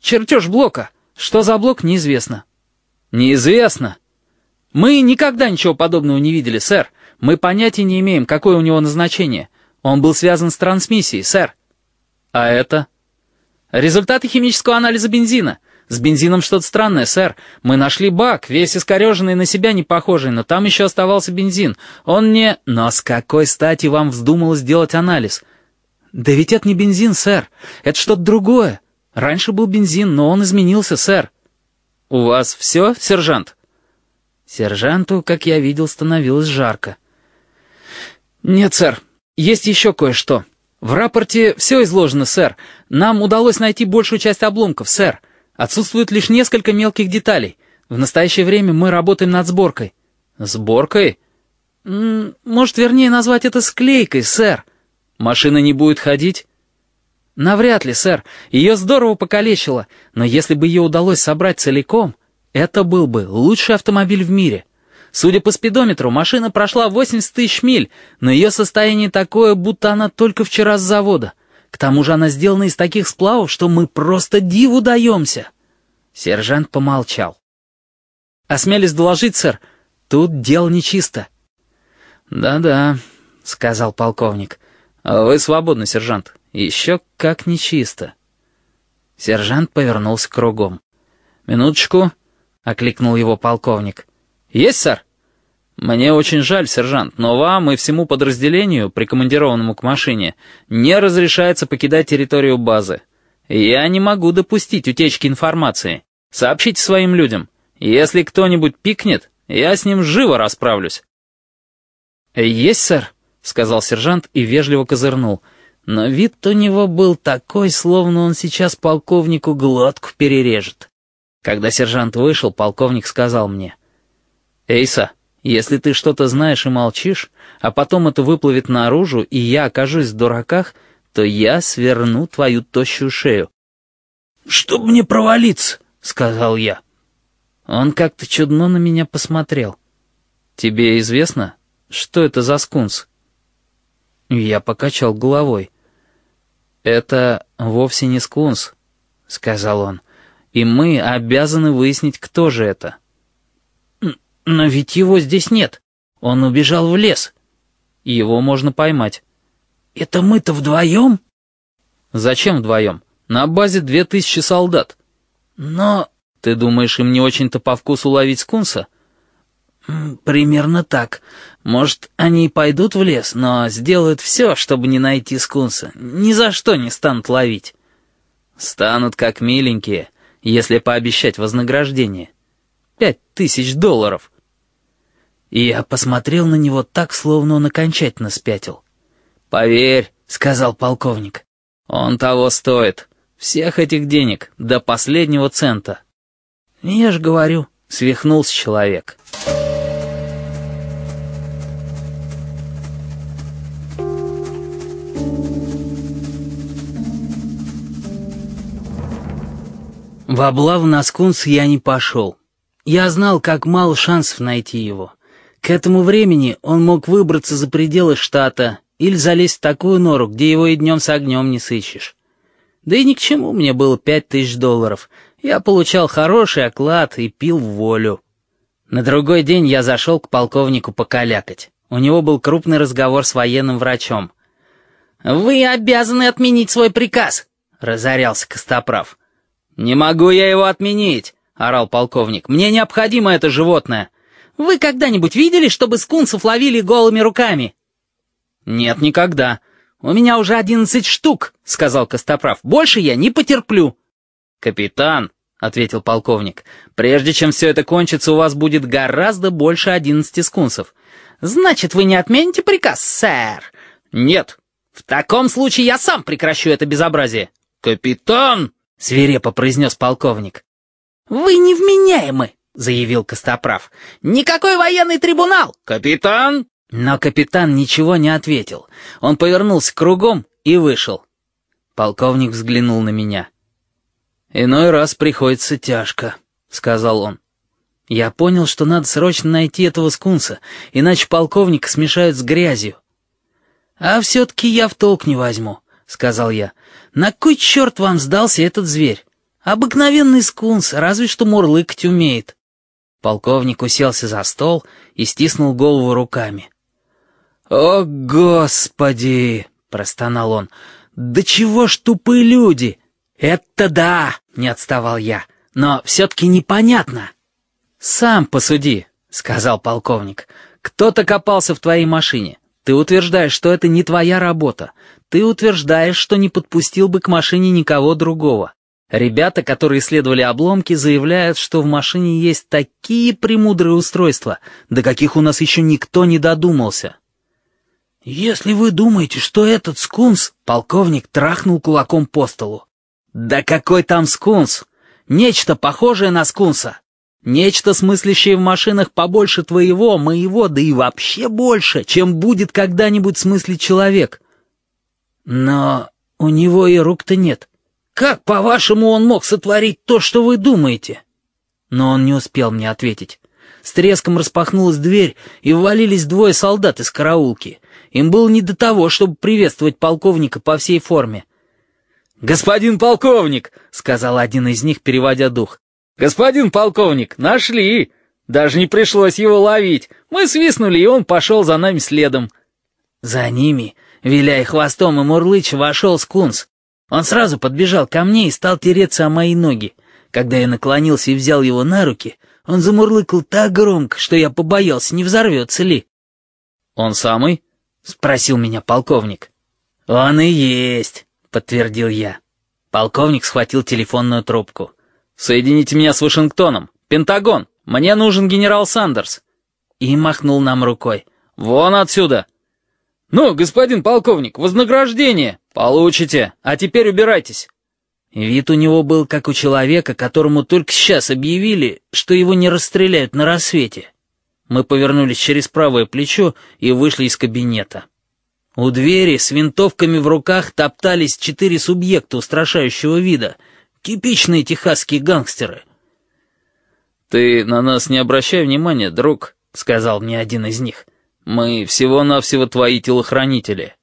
«Чертеж блока. Что за блок, неизвестно». «Неизвестно», «Мы никогда ничего подобного не видели, сэр. Мы понятия не имеем, какое у него назначение. Он был связан с трансмиссией, сэр». «А это?» «Результаты химического анализа бензина. С бензином что-то странное, сэр. Мы нашли бак, весь искореженный на себя не похожий, но там еще оставался бензин. Он не... Но с какой стати вам вздумалось сделать анализ?» «Да ведь это не бензин, сэр. Это что-то другое. Раньше был бензин, но он изменился, сэр». «У вас все, сержант?» Сержанту, как я видел, становилось жарко. «Нет, сэр, есть еще кое-что. В рапорте все изложено, сэр. Нам удалось найти большую часть обломков, сэр. Отсутствует лишь несколько мелких деталей. В настоящее время мы работаем над сборкой». «Сборкой?» «Может, вернее назвать это склейкой, сэр». «Машина не будет ходить?» «Навряд ли, сэр. Ее здорово покалечило, но если бы ее удалось собрать целиком, это был бы лучший автомобиль в мире. Судя по спидометру, машина прошла 80 тысяч миль, но ее состояние такое, будто она только вчера с завода. К тому же она сделана из таких сплавов, что мы просто диву даемся. Сержант помолчал. «Осмелись доложить, сэр, тут дело нечисто».
«Да-да», — сказал полковник. «Вы свободны, сержант. Еще как нечисто».
Сержант повернулся кругом.
«Минуточку», —
окликнул его полковник.
«Есть, сэр?» «Мне очень жаль, сержант, но вам и всему подразделению, прикомандированному к машине, не разрешается покидать территорию базы. Я не могу допустить утечки информации. Сообщите своим людям. Если кто-нибудь пикнет, я с ним живо расправлюсь».
«Есть, сэр», — сказал сержант и вежливо козырнул. Но вид у него был такой, словно он сейчас полковнику глотку перережет. Когда сержант вышел, полковник сказал мне. «Эйса, если ты что-то знаешь и молчишь, а потом это выплывет наружу, и я окажусь в дураках, то я сверну твою тощую шею».
«Чтоб мне провалиться», — сказал я.
Он как-то чудно на меня посмотрел. «Тебе известно, что это за скунс?» Я покачал головой. «Это вовсе не скунс», — сказал он, — «и мы обязаны выяснить, кто же это».
«Но ведь его здесь нет. Он убежал в лес».
«Его можно поймать».
«Это мы-то вдвоем?»
«Зачем вдвоем? На базе две тысячи солдат».
«Но...»
«Ты думаешь, им не очень-то по вкусу ловить скунса?»
«Примерно так. Может, они и пойдут в лес, но сделают все, чтобы не найти скунса. Ни за что не станут ловить».
«Станут как миленькие, если пообещать вознаграждение. Пять тысяч долларов».
И я посмотрел на него так, словно он окончательно спятил.
«Поверь», — сказал полковник, — «он того стоит. Всех этих денег, до последнего цента».
«Я ж говорю», —
свихнулся человек.
В облаву на скунс я не пошел. Я знал, как мало шансов найти его. К этому времени он мог выбраться за пределы штата или залезть в такую нору, где его и днем с огнем не сыщешь. Да и ни к чему мне было пять тысяч долларов. Я получал хороший оклад и пил в волю. На другой день я зашел к полковнику покалякать. У него был крупный разговор с военным врачом. «Вы обязаны отменить свой приказ», — разорялся Костоправ.
«Не могу я его отменить!» — орал полковник. «Мне необходимо это животное!»
«Вы когда-нибудь видели, чтобы скунсов ловили голыми руками?»
«Нет, никогда».
«У меня уже одиннадцать штук», — сказал Костоправ. «Больше я не потерплю».
«Капитан», — ответил полковник, — «прежде чем все это кончится, у вас будет гораздо больше одиннадцати скунсов».
«Значит, вы не отмените приказ, сэр?»
«Нет».
«В таком случае я сам прекращу это безобразие».
«Капитан!»
— свирепо произнес полковник. «Вы невменяемы!» — заявил Костоправ. «Никакой военный трибунал!»
«Капитан!»
Но капитан ничего не ответил. Он повернулся кругом и вышел. Полковник взглянул на меня.
«Иной раз приходится тяжко», — сказал он.
Я понял, что надо срочно найти этого скунса, иначе полковника смешают с грязью. «А все-таки я в толк не возьму», — сказал я. На кой черт вам сдался этот зверь? Обыкновенный скунс, разве что мурлыкать умеет». Полковник уселся за стол и стиснул голову руками.
«О, Господи!» — простонал он.
«Да чего ж тупые люди!» «Это да!» — не отставал я. «Но все-таки непонятно».
«Сам посуди», — сказал полковник. «Кто-то копался в твоей машине. Ты утверждаешь, что это не твоя работа. Ты утверждаешь, что не подпустил бы к машине никого другого. Ребята, которые исследовали обломки, заявляют, что в машине есть такие премудрые устройства, до каких у нас еще никто не додумался.
«Если вы думаете, что этот скунс...» — полковник трахнул кулаком по столу.
«Да какой там скунс? Нечто похожее на скунса. Нечто, смыслящее в машинах побольше твоего, моего, да и вообще больше, чем будет когда-нибудь смыслить человек.
Но у него и рук-то нет. Как, по-вашему, он мог сотворить то, что вы думаете?
Но он не успел мне ответить. С треском распахнулась дверь, и ввалились двое солдат из караулки. Им было не до того, чтобы приветствовать полковника по всей форме. «Господин полковник!» — сказал один из них, переводя дух.
«Господин полковник, нашли! Даже не пришлось его ловить. Мы свистнули, и он пошел за нами следом».
За ними, виляя хвостом и мурлыча, вошел скунс. Он сразу подбежал ко мне и стал тереться о мои ноги. Когда я наклонился и взял его на руки, он замурлыкал так громко, что я побоялся, не взорвется ли.
«Он самый?»
— спросил меня полковник. «Он и есть», — подтвердил я. Полковник схватил телефонную трубку.
«Соедините меня с Вашингтоном. Пентагон. Мне нужен генерал Сандерс».
И махнул нам рукой.
«Вон отсюда!» «Ну, господин полковник, вознаграждение! Получите! А теперь убирайтесь!»
Вид у него был как у человека, которому только сейчас объявили, что его не расстреляют на рассвете. Мы повернулись через правое плечо и вышли из кабинета. У двери с винтовками в руках топтались четыре субъекта устрашающего вида. Типичные техасские гангстеры.
«Ты на нас не обращай внимания, друг», — сказал мне один из них. Мы всего-навсего твои телохранители».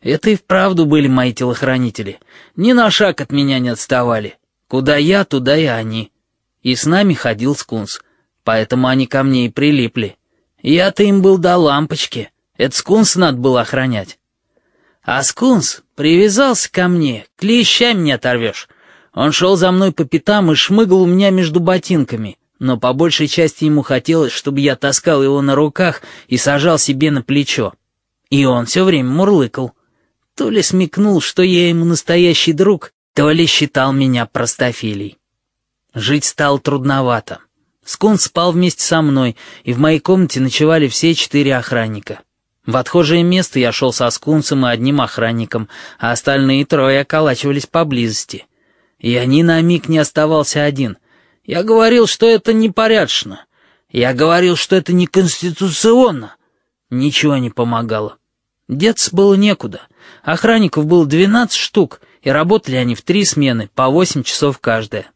Это и вправду были мои телохранители. Ни на шаг от меня не отставали. Куда я, туда и они. И с нами ходил скунс, поэтому они ко мне и прилипли. Я-то им был до лампочки. Это скунс надо было охранять. А скунс привязался ко мне, клещами не оторвешь. Он шел за мной по пятам и шмыгал у меня между ботинками но по большей части ему хотелось, чтобы я таскал его на руках и сажал себе на плечо. И он все время мурлыкал. То ли смекнул, что я ему настоящий друг, то ли считал меня простофилей. Жить стало трудновато. Скун спал вместе со мной, и в моей комнате ночевали все четыре охранника. В отхожее место я шел со скунсом и одним охранником, а остальные трое околачивались поблизости. И ни на миг не оставался один — я говорил, что это непорядочно. Я говорил, что это неконституционно. Ничего не помогало. Деться было некуда. Охранников было двенадцать штук, и работали они в три смены, по восемь часов каждая.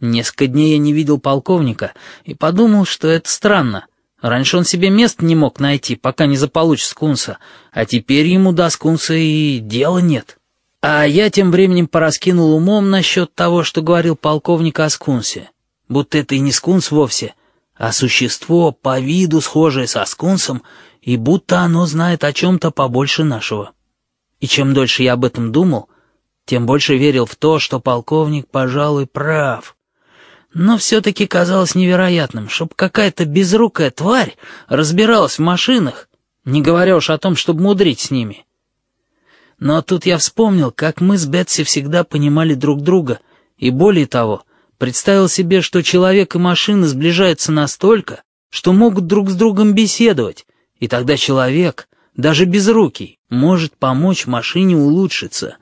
Несколько дней я не видел полковника и подумал, что это странно. Раньше он себе места не мог найти, пока не заполучит скунса, а теперь ему до скунса и дела нет. А я тем временем пораскинул умом насчет того, что говорил полковник о скунсе. Будто это и не скунс вовсе, а существо по виду схожее со скунсом, и будто оно знает о чем-то побольше нашего. И чем дольше я об этом думал, тем больше верил в то, что полковник, пожалуй, прав. Но все-таки казалось невероятным, чтобы какая-то безрукая тварь разбиралась в машинах, не говоря уж о том, чтобы мудрить с ними. Но тут я вспомнил, как мы с Бетси всегда понимали друг друга, и более того, представил себе, что человек и машина сближаются настолько, что могут друг с другом беседовать, и тогда человек, даже безрукий, может помочь машине улучшиться.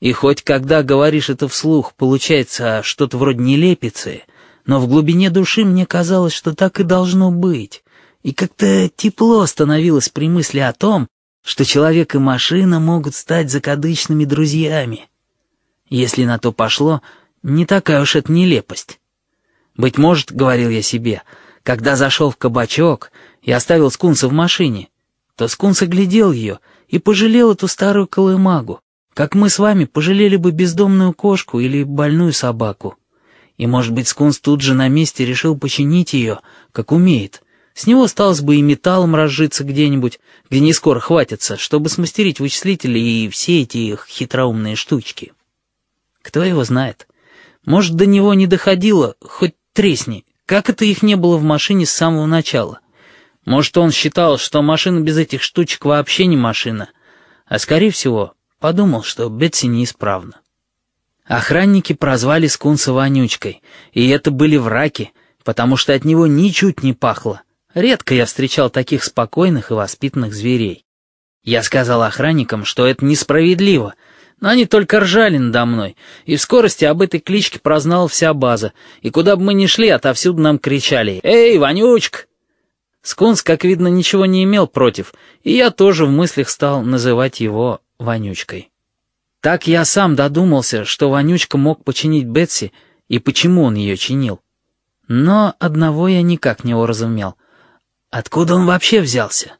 И хоть когда говоришь это вслух, получается что-то вроде нелепицы, но в глубине души мне казалось, что так и должно быть. И как-то тепло становилось при мысли о том, что человек и машина могут стать закадычными друзьями. Если на то пошло, не такая уж это нелепость. Быть может, — говорил я себе, — когда зашел в кабачок и оставил скунса в машине, то скунс оглядел ее и пожалел эту старую колымагу, как мы с вами пожалели бы бездомную кошку или больную собаку. И, может быть, скунс тут же на месте решил починить ее, как умеет, с него осталось бы и металлом разжиться где-нибудь, где не скоро хватится, чтобы смастерить вычислители и все эти их хитроумные штучки. Кто его знает? Может, до него не доходило, хоть тресни, как это их не было в машине с самого начала. Может, он считал, что машина без этих штучек вообще не машина, а, скорее всего, подумал, что Бетси неисправна. Охранники прозвали Скунса Вонючкой, и это были враки, потому что от него ничуть не пахло, Редко я встречал таких спокойных и воспитанных зверей. Я сказал охранникам, что это несправедливо, но они только ржали надо мной, и в скорости об этой кличке прознала вся база, и куда бы мы ни шли, отовсюду нам кричали «Эй, Вонючка!». Скунс, как видно, ничего не имел против, и я тоже в мыслях стал называть его Вонючкой. Так я сам додумался, что Вонючка мог починить Бетси, и почему он ее чинил. Но одного я никак не уразумел — Откуда он вообще взялся?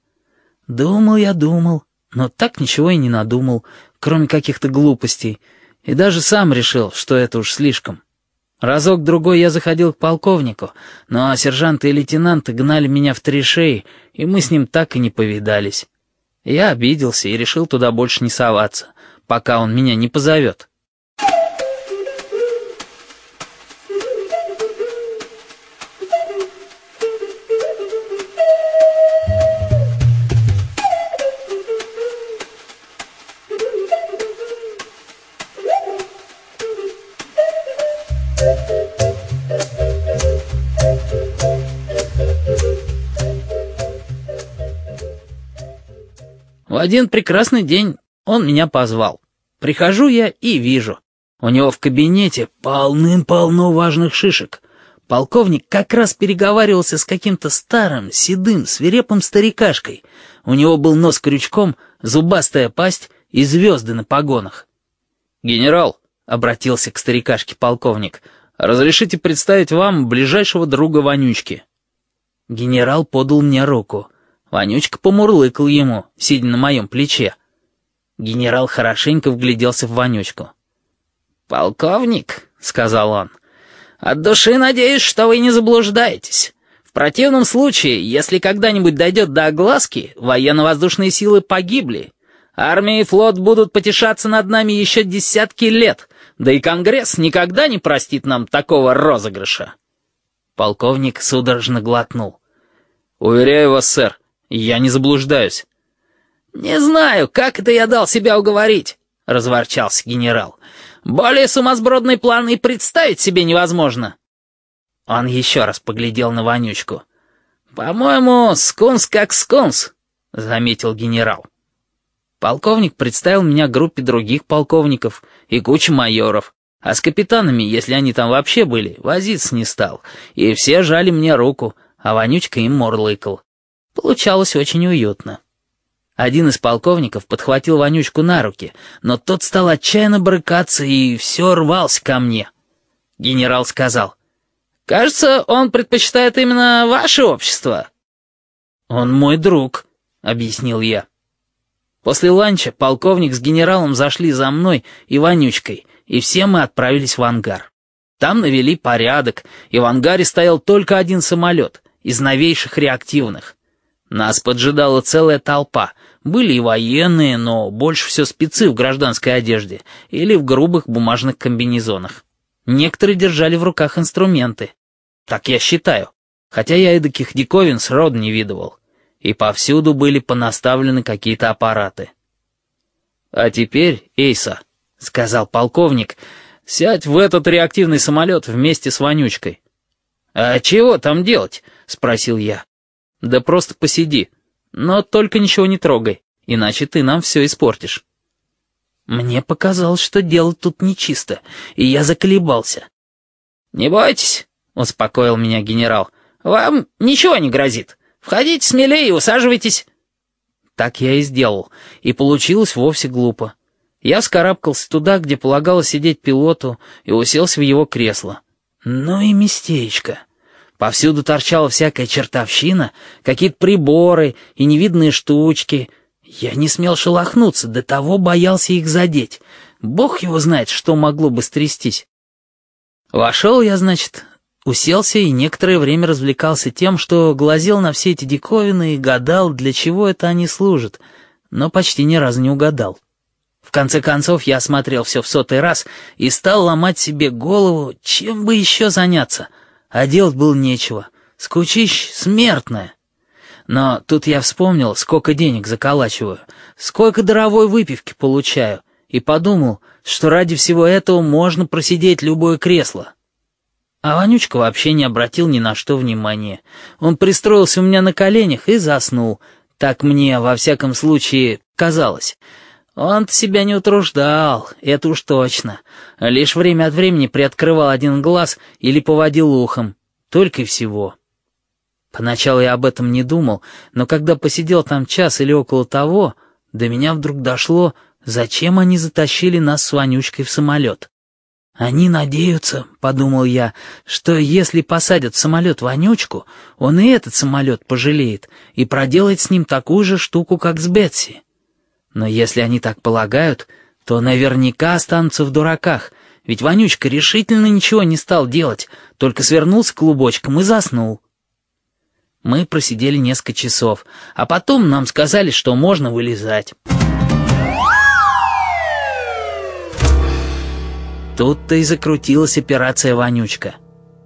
Думал я, думал, но так ничего и не надумал, кроме каких-то глупостей, и даже сам решил, что это уж слишком. Разок-другой я заходил к полковнику, но сержанты и лейтенанты гнали меня в три шеи, и мы с ним так и не повидались. Я обиделся и решил туда больше не соваться, пока он меня не позовет. Один прекрасный день он меня позвал. Прихожу я и вижу. У него в кабинете полным-полно важных шишек. Полковник как раз переговаривался с каким-то старым, седым, свирепым старикашкой. У него был нос крючком, зубастая пасть и звезды на погонах.
«Генерал», — обратился к старикашке полковник, — «разрешите представить вам ближайшего друга Вонючки».
Генерал подал мне руку — Ванючка помурлыкал ему, сидя на моем плече. Генерал хорошенько вгляделся в Ванючку.
«Полковник», — сказал он, — «от души надеюсь, что вы не заблуждаетесь. В противном случае, если когда-нибудь дойдет до огласки, военно-воздушные силы погибли. Армия и флот будут потешаться над нами еще десятки лет, да и Конгресс никогда не простит нам такого розыгрыша».
Полковник судорожно глотнул.
«Уверяю вас, сэр, я не заблуждаюсь».
«Не знаю, как это я дал себя уговорить», — разворчался генерал. «Более сумасбродный план и представить себе невозможно».
Он еще раз поглядел на Вонючку.
«По-моему, скунс как скунс», — заметил генерал.
Полковник представил меня группе других полковников и куче майоров, а с капитанами, если они там вообще были, возиться не стал, и все жали мне руку, а Вонючка им морлыкал. Получалось очень уютно. Один из полковников подхватил Вонючку на руки, но тот стал отчаянно брыкаться и все рвался ко мне. Генерал сказал,
«Кажется, он предпочитает именно ваше общество».
«Он мой друг», — объяснил я. После ланча полковник с генералом зашли за мной и Вонючкой, и все мы отправились в ангар. Там навели порядок, и в ангаре стоял только один самолет, из новейших реактивных. Нас поджидала целая толпа. Были и военные, но больше все спецы в гражданской одежде или в грубых бумажных комбинезонах. Некоторые держали в руках инструменты. Так я считаю, хотя я и таких диковин сроду не видывал. И повсюду были понаставлены какие-то аппараты. «А теперь, Эйса», — сказал полковник, — «сядь в этот реактивный самолет вместе с Вонючкой». «А чего там делать?» — спросил я. Да просто посиди. Но только ничего не трогай, иначе ты нам все испортишь. Мне показалось, что дело тут нечисто, и я заколебался.
«Не бойтесь», — успокоил меня генерал. «Вам ничего не грозит. Входите смелее и усаживайтесь».
Так я и сделал, и получилось вовсе глупо. Я скарабкался туда, где полагалось сидеть пилоту, и уселся в его кресло. Ну и местечко. Повсюду торчала всякая чертовщина, какие-то приборы и невидные штучки. Я не смел шелохнуться, до того боялся их задеть. Бог его знает, что могло бы стрястись. Вошел я, значит, уселся и некоторое время развлекался тем, что глазел на все эти диковины и гадал, для чего это они служат, но почти ни разу не угадал. В конце концов я осмотрел все в сотый раз и стал ломать себе голову, чем бы еще заняться — а делать было нечего. Скучищ смертная. Но тут я вспомнил, сколько денег заколачиваю, сколько даровой выпивки получаю, и подумал, что ради всего этого можно просидеть любое кресло. А Ванючка вообще не обратил ни на что внимания. Он пристроился у меня на коленях и заснул. Так мне, во всяком случае, казалось. Он себя не утруждал, это уж точно. Лишь время от времени приоткрывал один глаз или поводил ухом. Только всего. Поначалу я об этом не думал, но когда посидел там час или около того, до меня вдруг дошло, зачем они затащили нас с Ванючкой в самолет. «Они надеются», — подумал я, — «что если посадят в самолет Вонючку, он и этот самолет пожалеет и проделает с ним такую же штуку, как с Бетси». Но если они так полагают, то наверняка останутся в дураках,
Ведь Вонючка решительно ничего не стал делать, только свернулся клубочком и заснул. Мы просидели несколько часов, а потом нам сказали, что можно вылезать. Тут-то и закрутилась операция «Вонючка».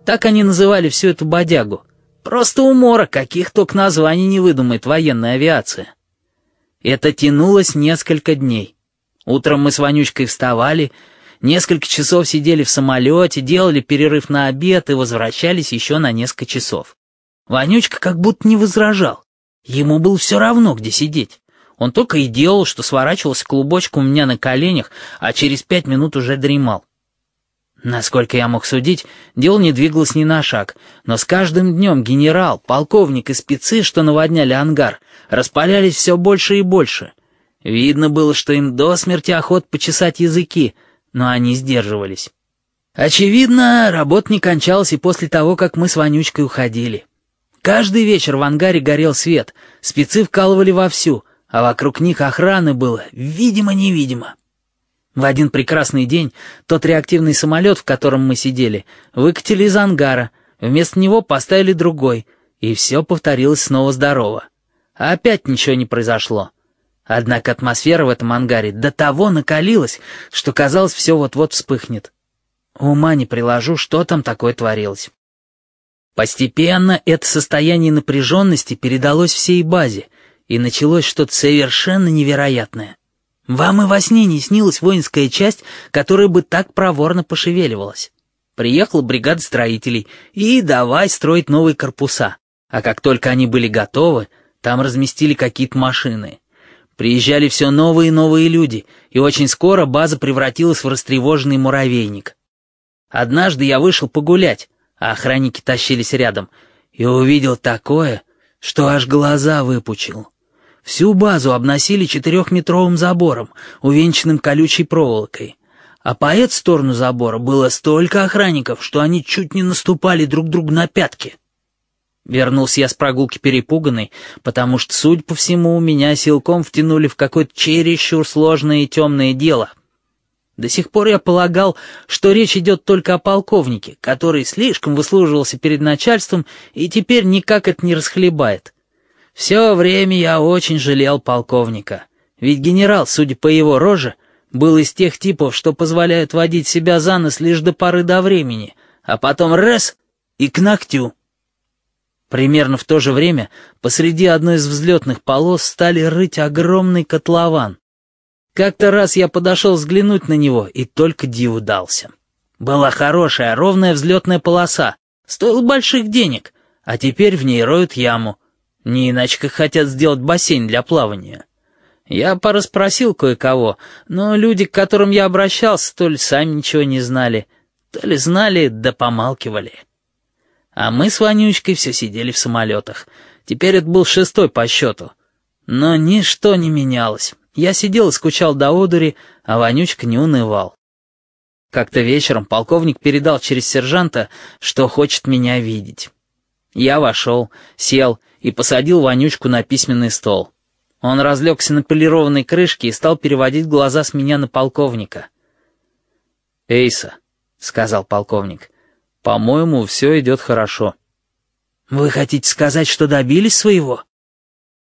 Так они называли всю эту бодягу. Просто умора, каких только названий не выдумает военная авиация. Это тянулось несколько дней. Утром мы с Вонючкой вставали, несколько часов сидели в самолете, делали перерыв на обед и возвращались еще на несколько часов. Вонючка как будто не возражал. Ему было все равно, где сидеть. Он только и делал, что сворачивался клубочком у меня на коленях, а через пять минут уже дремал. Насколько я мог судить, дело не двигалось ни на шаг, но с каждым днем генерал, полковник и спецы, что наводняли ангар, распалялись все больше и больше. Видно было, что им до смерти охот почесать языки, но они сдерживались. Очевидно, работа не кончалась и после того, как мы с Вонючкой уходили. Каждый вечер в ангаре горел свет, спецы вкалывали вовсю, а вокруг них охраны было видимо-невидимо. В один прекрасный день тот реактивный самолет, в котором мы сидели, выкатили из ангара, вместо него поставили другой, и все повторилось снова здорово. Опять ничего не произошло. Однако атмосфера в этом ангаре до того накалилась, что казалось, все вот-вот вспыхнет. Ума не приложу, что там такое творилось. Постепенно это состояние напряженности передалось всей базе, и началось что-то совершенно невероятное. Вам и во сне не снилась воинская часть, которая бы так проворно пошевеливалась. Приехала бригада строителей, и давай строить новые корпуса. А как только они были готовы, там разместили какие-то машины. Приезжали все новые и новые люди, и очень скоро база превратилась в растревоженный муравейник. Однажды я вышел погулять, а охранники тащились рядом, и увидел такое, что аж глаза выпучил. Всю базу обносили четырехметровым забором, увенчанным колючей проволокой. А по эту сторону забора было столько охранников, что они чуть не наступали друг другу на пятки. Вернулся я с прогулки перепуганный, потому что, судя по всему, меня силком втянули в какое-то чересчур сложное и темное дело — до сих пор я полагал, что речь идет только о полковнике, который слишком выслуживался перед начальством и теперь никак это не расхлебает. Все время я очень жалел полковника, ведь генерал, судя по его роже, был из тех типов, что позволяют водить себя за нос лишь до поры до времени, а потом раз — и к ногтю. Примерно в то же время посреди одной из взлетных полос стали рыть огромный котлован. Как-то раз я подошел взглянуть на него и только диву дался. Была хорошая, ровная взлетная полоса, стоила больших денег, а теперь в ней роют яму. Не иначе как хотят сделать бассейн для плавания. Я пораспросил кое-кого, но люди, к которым я обращался, то ли сами ничего не знали, то ли знали, да помалкивали. А мы с Ванючкой все сидели в самолетах. Теперь это был шестой по счету. Но ничто не менялось. Я сидел и скучал до одури, а Вонючка не унывал. Как-то вечером полковник передал через сержанта, что хочет меня видеть. Я вошел, сел и посадил Вонючку на письменный стол. Он разлегся на полированной крышке и стал переводить глаза с меня на полковника. «Эйса», — сказал полковник, — «по-моему, все идет хорошо». «Вы хотите сказать, что добились своего?»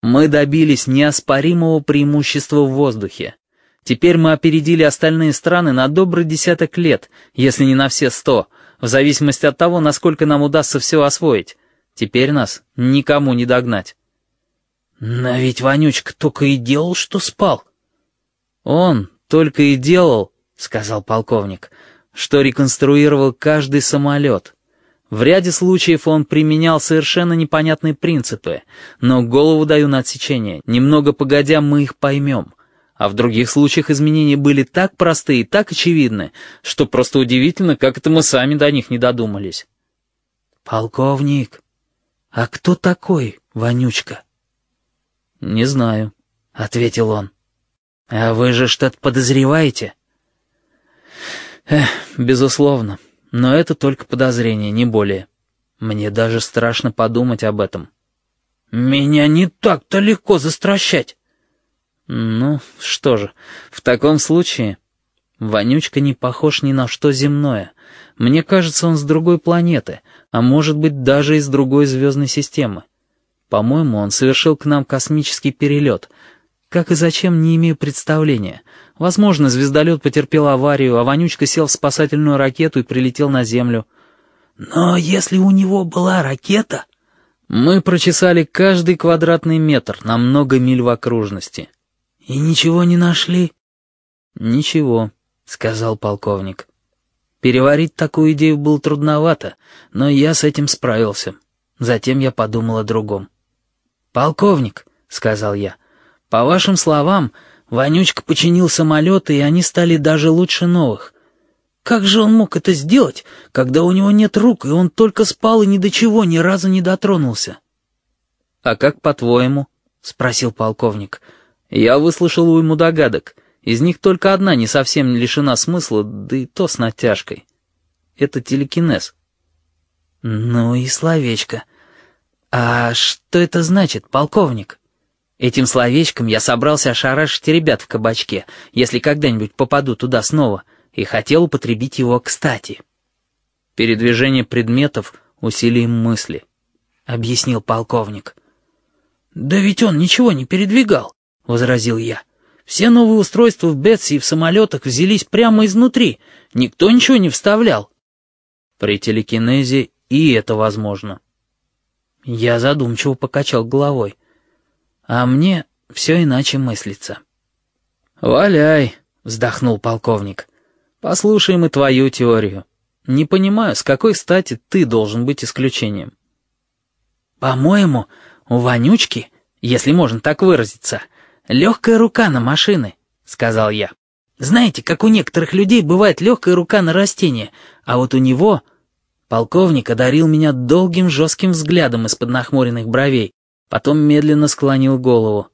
Мы добились неоспоримого преимущества в воздухе. Теперь мы опередили остальные страны на добрый десяток лет, если не на все сто, в зависимости от того, насколько нам удастся все освоить. Теперь нас никому не догнать. Но ведь Вонючка только и делал, что спал. Он только и делал, сказал полковник, что реконструировал каждый самолет. В ряде случаев он применял совершенно непонятные принципы, но голову даю на отсечение, немного погодя мы их поймем. А в других случаях изменения были так просты и так очевидны, что просто удивительно, как это мы сами до них не додумались. «Полковник, а кто такой Вонючка?» «Не знаю», — ответил он. «А вы же что-то подозреваете?» «Эх, безусловно». Но это только подозрение, не более. Мне даже страшно подумать об этом. «Меня не так-то легко застращать!» «Ну, что же, в таком случае...»
Вонючка не похож ни на что земное. Мне кажется, он с другой планеты, а может быть даже из другой звездной системы. По-моему, он совершил к нам космический перелет. Как и зачем, не имею представления. Возможно, звездолет потерпел аварию, а Вонючка сел в спасательную ракету и прилетел на Землю.
Но если у него была ракета...
Мы прочесали каждый квадратный метр на много миль в окружности.
И ничего не нашли?
Ничего, сказал полковник. Переварить такую идею было трудновато, но я с этим справился. Затем я подумал о другом. «Полковник», — сказал я, — «по вашим словам, Вонючка починил самолеты, и они стали даже лучше новых. Как же он мог это сделать, когда у него нет рук, и он только спал и ни до чего ни разу не дотронулся?» «А как по-твоему?» — спросил полковник. Я выслушал уйму догадок. Из них только одна не совсем лишена смысла, да и то с натяжкой. Это телекинез.
«Ну и словечко. А что это значит, полковник?» Этим словечком я собрался ошарашить ребят в кабачке, если когда-нибудь попаду туда снова, и хотел употребить его кстати.
«Передвижение предметов усилием мысли», —
объяснил полковник. «Да ведь он ничего не передвигал», — возразил я. Все новые устройства в Бетси и в самолетах взялись прямо изнутри. Никто ничего не вставлял.
При телекинезе и это возможно.
Я задумчиво покачал головой. А мне все иначе мыслится.
«Валяй», — вздохнул полковник. «Послушаем и твою теорию. Не понимаю, с какой стати ты должен быть исключением».
«По-моему, у Вонючки, если можно так выразиться, — «Легкая рука на машины», — сказал я. «Знаете, как у некоторых людей бывает легкая рука на растения, а вот у него...» Полковник одарил меня долгим жестким взглядом из-под нахмуренных бровей, потом медленно склонил голову.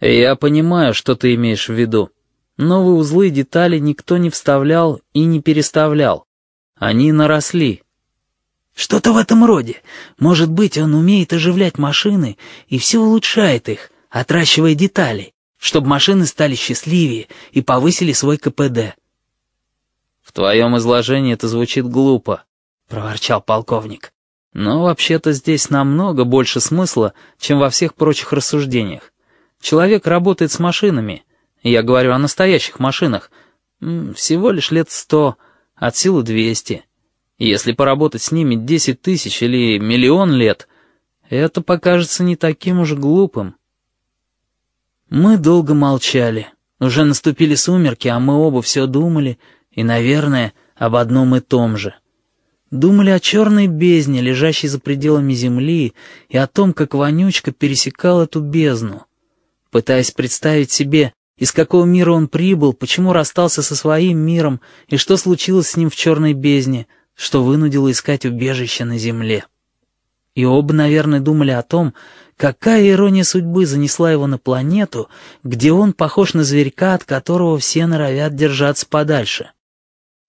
«Я понимаю, что ты имеешь в виду. Новые узлы и детали никто не вставлял и не переставлял. Они наросли».
«Что-то в этом роде. Может быть, он умеет оживлять машины и все улучшает их, отращивая детали, чтобы машины стали счастливее и повысили свой КПД.
«В твоем изложении это звучит глупо», — проворчал полковник. «Но вообще-то здесь намного больше смысла, чем во всех прочих рассуждениях. Человек работает с машинами, я говорю о настоящих машинах, всего лишь лет сто, от силы двести. Если поработать с ними десять тысяч или миллион лет, это покажется не таким уж глупым». Мы долго молчали. Уже наступили сумерки, а мы оба все думали, и, наверное, об одном и том же. Думали о черной бездне, лежащей за пределами земли, и о том, как Вонючка пересекал эту бездну. Пытаясь представить себе, из какого мира он прибыл, почему расстался со своим миром, и что случилось с ним в черной бездне, что вынудило искать убежище на земле. И оба, наверное, думали о том, какая ирония судьбы занесла его на планету, где он похож на зверька, от которого все норовят держаться подальше.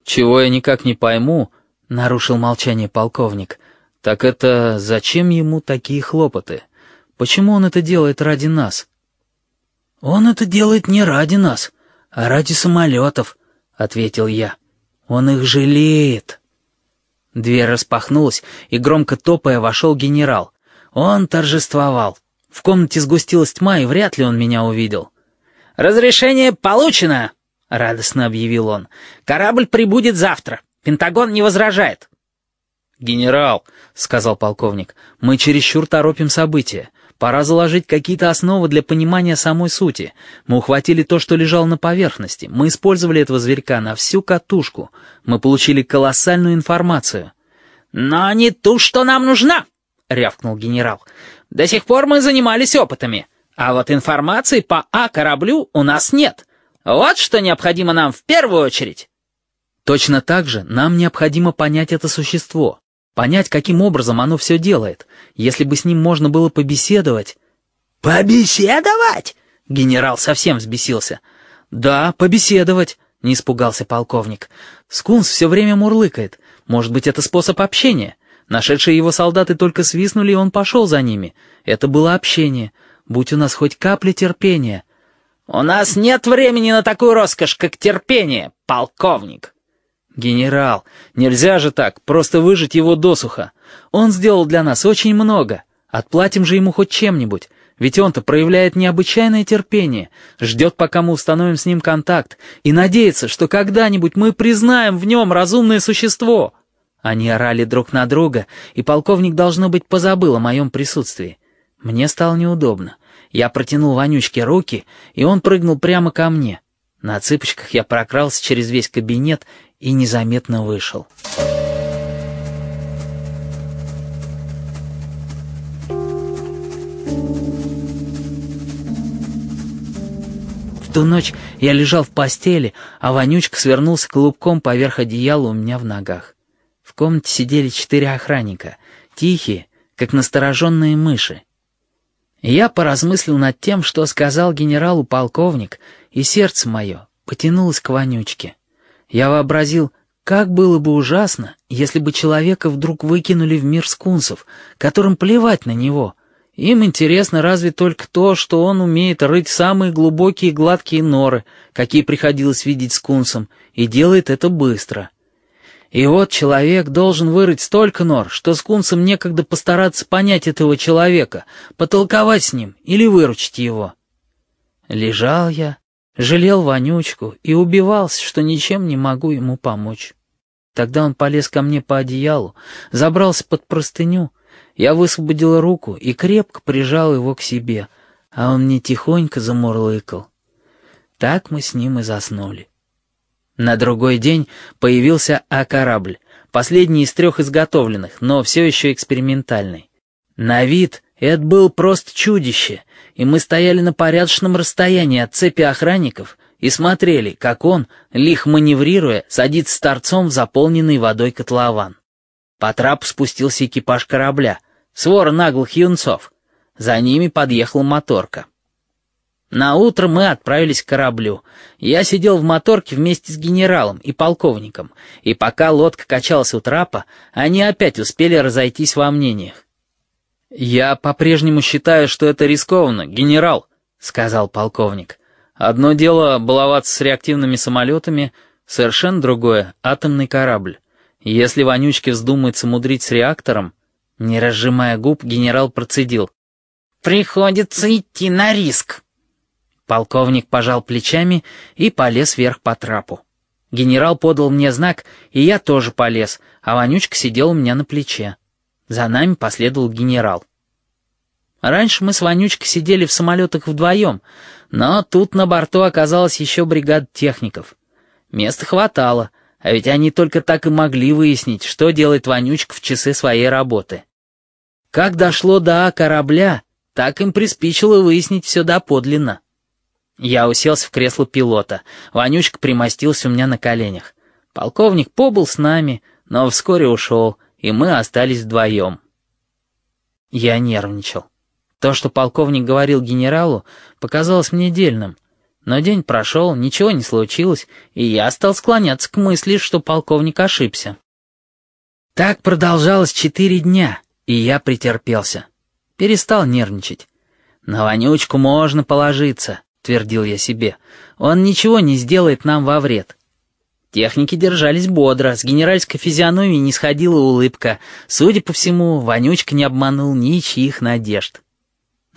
«Чего я никак не пойму», — нарушил молчание полковник, — «так это зачем ему такие хлопоты? Почему он это делает ради нас?»
«Он это делает не ради нас, а ради самолетов», — ответил я. «Он их жалеет». Дверь распахнулась, и громко топая вошел генерал. Он торжествовал. В комнате сгустилась тьма, и вряд ли он меня увидел. «Разрешение получено!» — радостно объявил он. «Корабль прибудет завтра. Пентагон не возражает».
«Генерал», — сказал полковник, — «мы чересчур торопим события. Пора заложить какие-то основы для понимания самой сути. Мы ухватили то, что лежало на поверхности. Мы использовали этого зверька на всю катушку. Мы получили колоссальную информацию.
«Но не ту, что нам нужна!» — рявкнул генерал. «До сих пор мы занимались опытами, а вот информации по А-кораблю у нас нет. Вот что необходимо нам в первую очередь».
Точно так же нам необходимо понять это существо, понять, каким образом оно все делает. Если бы с ним можно было побеседовать...
«Побеседовать?» — генерал совсем взбесился.
«Да, побеседовать», — не испугался полковник. «Скунс все время мурлыкает. Может быть, это способ общения?» Нашедшие его солдаты только свистнули, и он пошел за ними. Это было общение. Будь у нас хоть капля терпения.
«У нас нет времени на такую роскошь, как терпение, полковник!»
«Генерал, нельзя же так, просто выжить его досуха. Он сделал для нас очень много. Отплатим же ему хоть чем-нибудь. Ведь он-то проявляет необычайное терпение, ждет, пока мы установим с ним контакт, и надеется, что когда-нибудь мы признаем в нем разумное существо». Они орали друг на друга, и полковник, должно быть, позабыл о моем присутствии. Мне стало неудобно. Я протянул Вонючке руки, и он прыгнул прямо ко мне. На цыпочках я прокрался через весь кабинет и незаметно вышел. В ту ночь я лежал в постели, а Вонючка свернулся клубком поверх одеяла у меня в ногах. Комнате сидели четыре охранника, тихие, как настороженные мыши. Я поразмыслил над тем, что сказал генералу полковник, и сердце мое потянулось к Вонючке. Я вообразил, как было бы ужасно, если бы человека вдруг выкинули в мир скунсов, которым плевать на него. Им интересно разве только то, что он умеет рыть самые глубокие гладкие норы, какие приходилось видеть скунсам, и делает это быстро. И вот человек должен вырыть столько нор, что скунсам некогда постараться понять этого человека, потолковать с ним или выручить его. Лежал я, Жалел Вонючку и убивался, что ничем не могу ему помочь. Тогда он полез ко мне по одеялу, забрался под простыню. Я высвободил руку и крепко прижал его к себе, а он мне тихонько замурлыкал. Так мы с ним и заснули. На другой день появился А-корабль, последний из трех изготовленных, но все еще экспериментальный. На вид это был просто чудище, и мы стояли на порядочном расстоянии от цепи охранников и смотрели, как он, лих маневрируя, садится с торцом в заполненный водой котлован. По трапу спустился экипаж корабля, свора наглых юнцов. За ними подъехала моторка. На утро мы отправились к кораблю. Я сидел в моторке вместе с генералом и полковником, и пока лодка качалась у трапа, они опять успели разойтись во мнениях. «Я по-прежнему считаю, что это рискованно, генерал», — сказал полковник. «Одно дело баловаться с реактивными самолетами, совершенно другое — атомный корабль. Если вонючке вздумается мудрить с реактором...» Не разжимая губ, генерал процедил. «Приходится идти на риск». Полковник пожал плечами и полез вверх по трапу. Генерал подал мне знак, и я тоже полез, а Вонючка сидел у меня на плече. За нами последовал генерал. Раньше мы с Ванючкой сидели в самолетах вдвоем, но тут на борту оказалась еще бригада техников. Места хватало, а ведь они только так и могли выяснить, что делает Ванючка в часы своей работы. Как дошло до А корабля, так им приспичило выяснить все доподлинно. Я уселся в кресло пилота, Ванючка примостился у меня на коленях. Полковник побыл с нами, но вскоре ушел, и мы остались вдвоем. Я нервничал. То, что полковник говорил генералу, показалось мне дельным. Но день прошел, ничего не случилось, и я стал склоняться к мысли, что полковник ошибся. Так продолжалось четыре дня, и я претерпелся. Перестал нервничать. «На вонючку можно положиться», — твердил я себе. «Он ничего не сделает нам во вред». Техники держались бодро, с генеральской физиономией не сходила улыбка. Судя по всему, Вонючка не обманул ничьих надежд.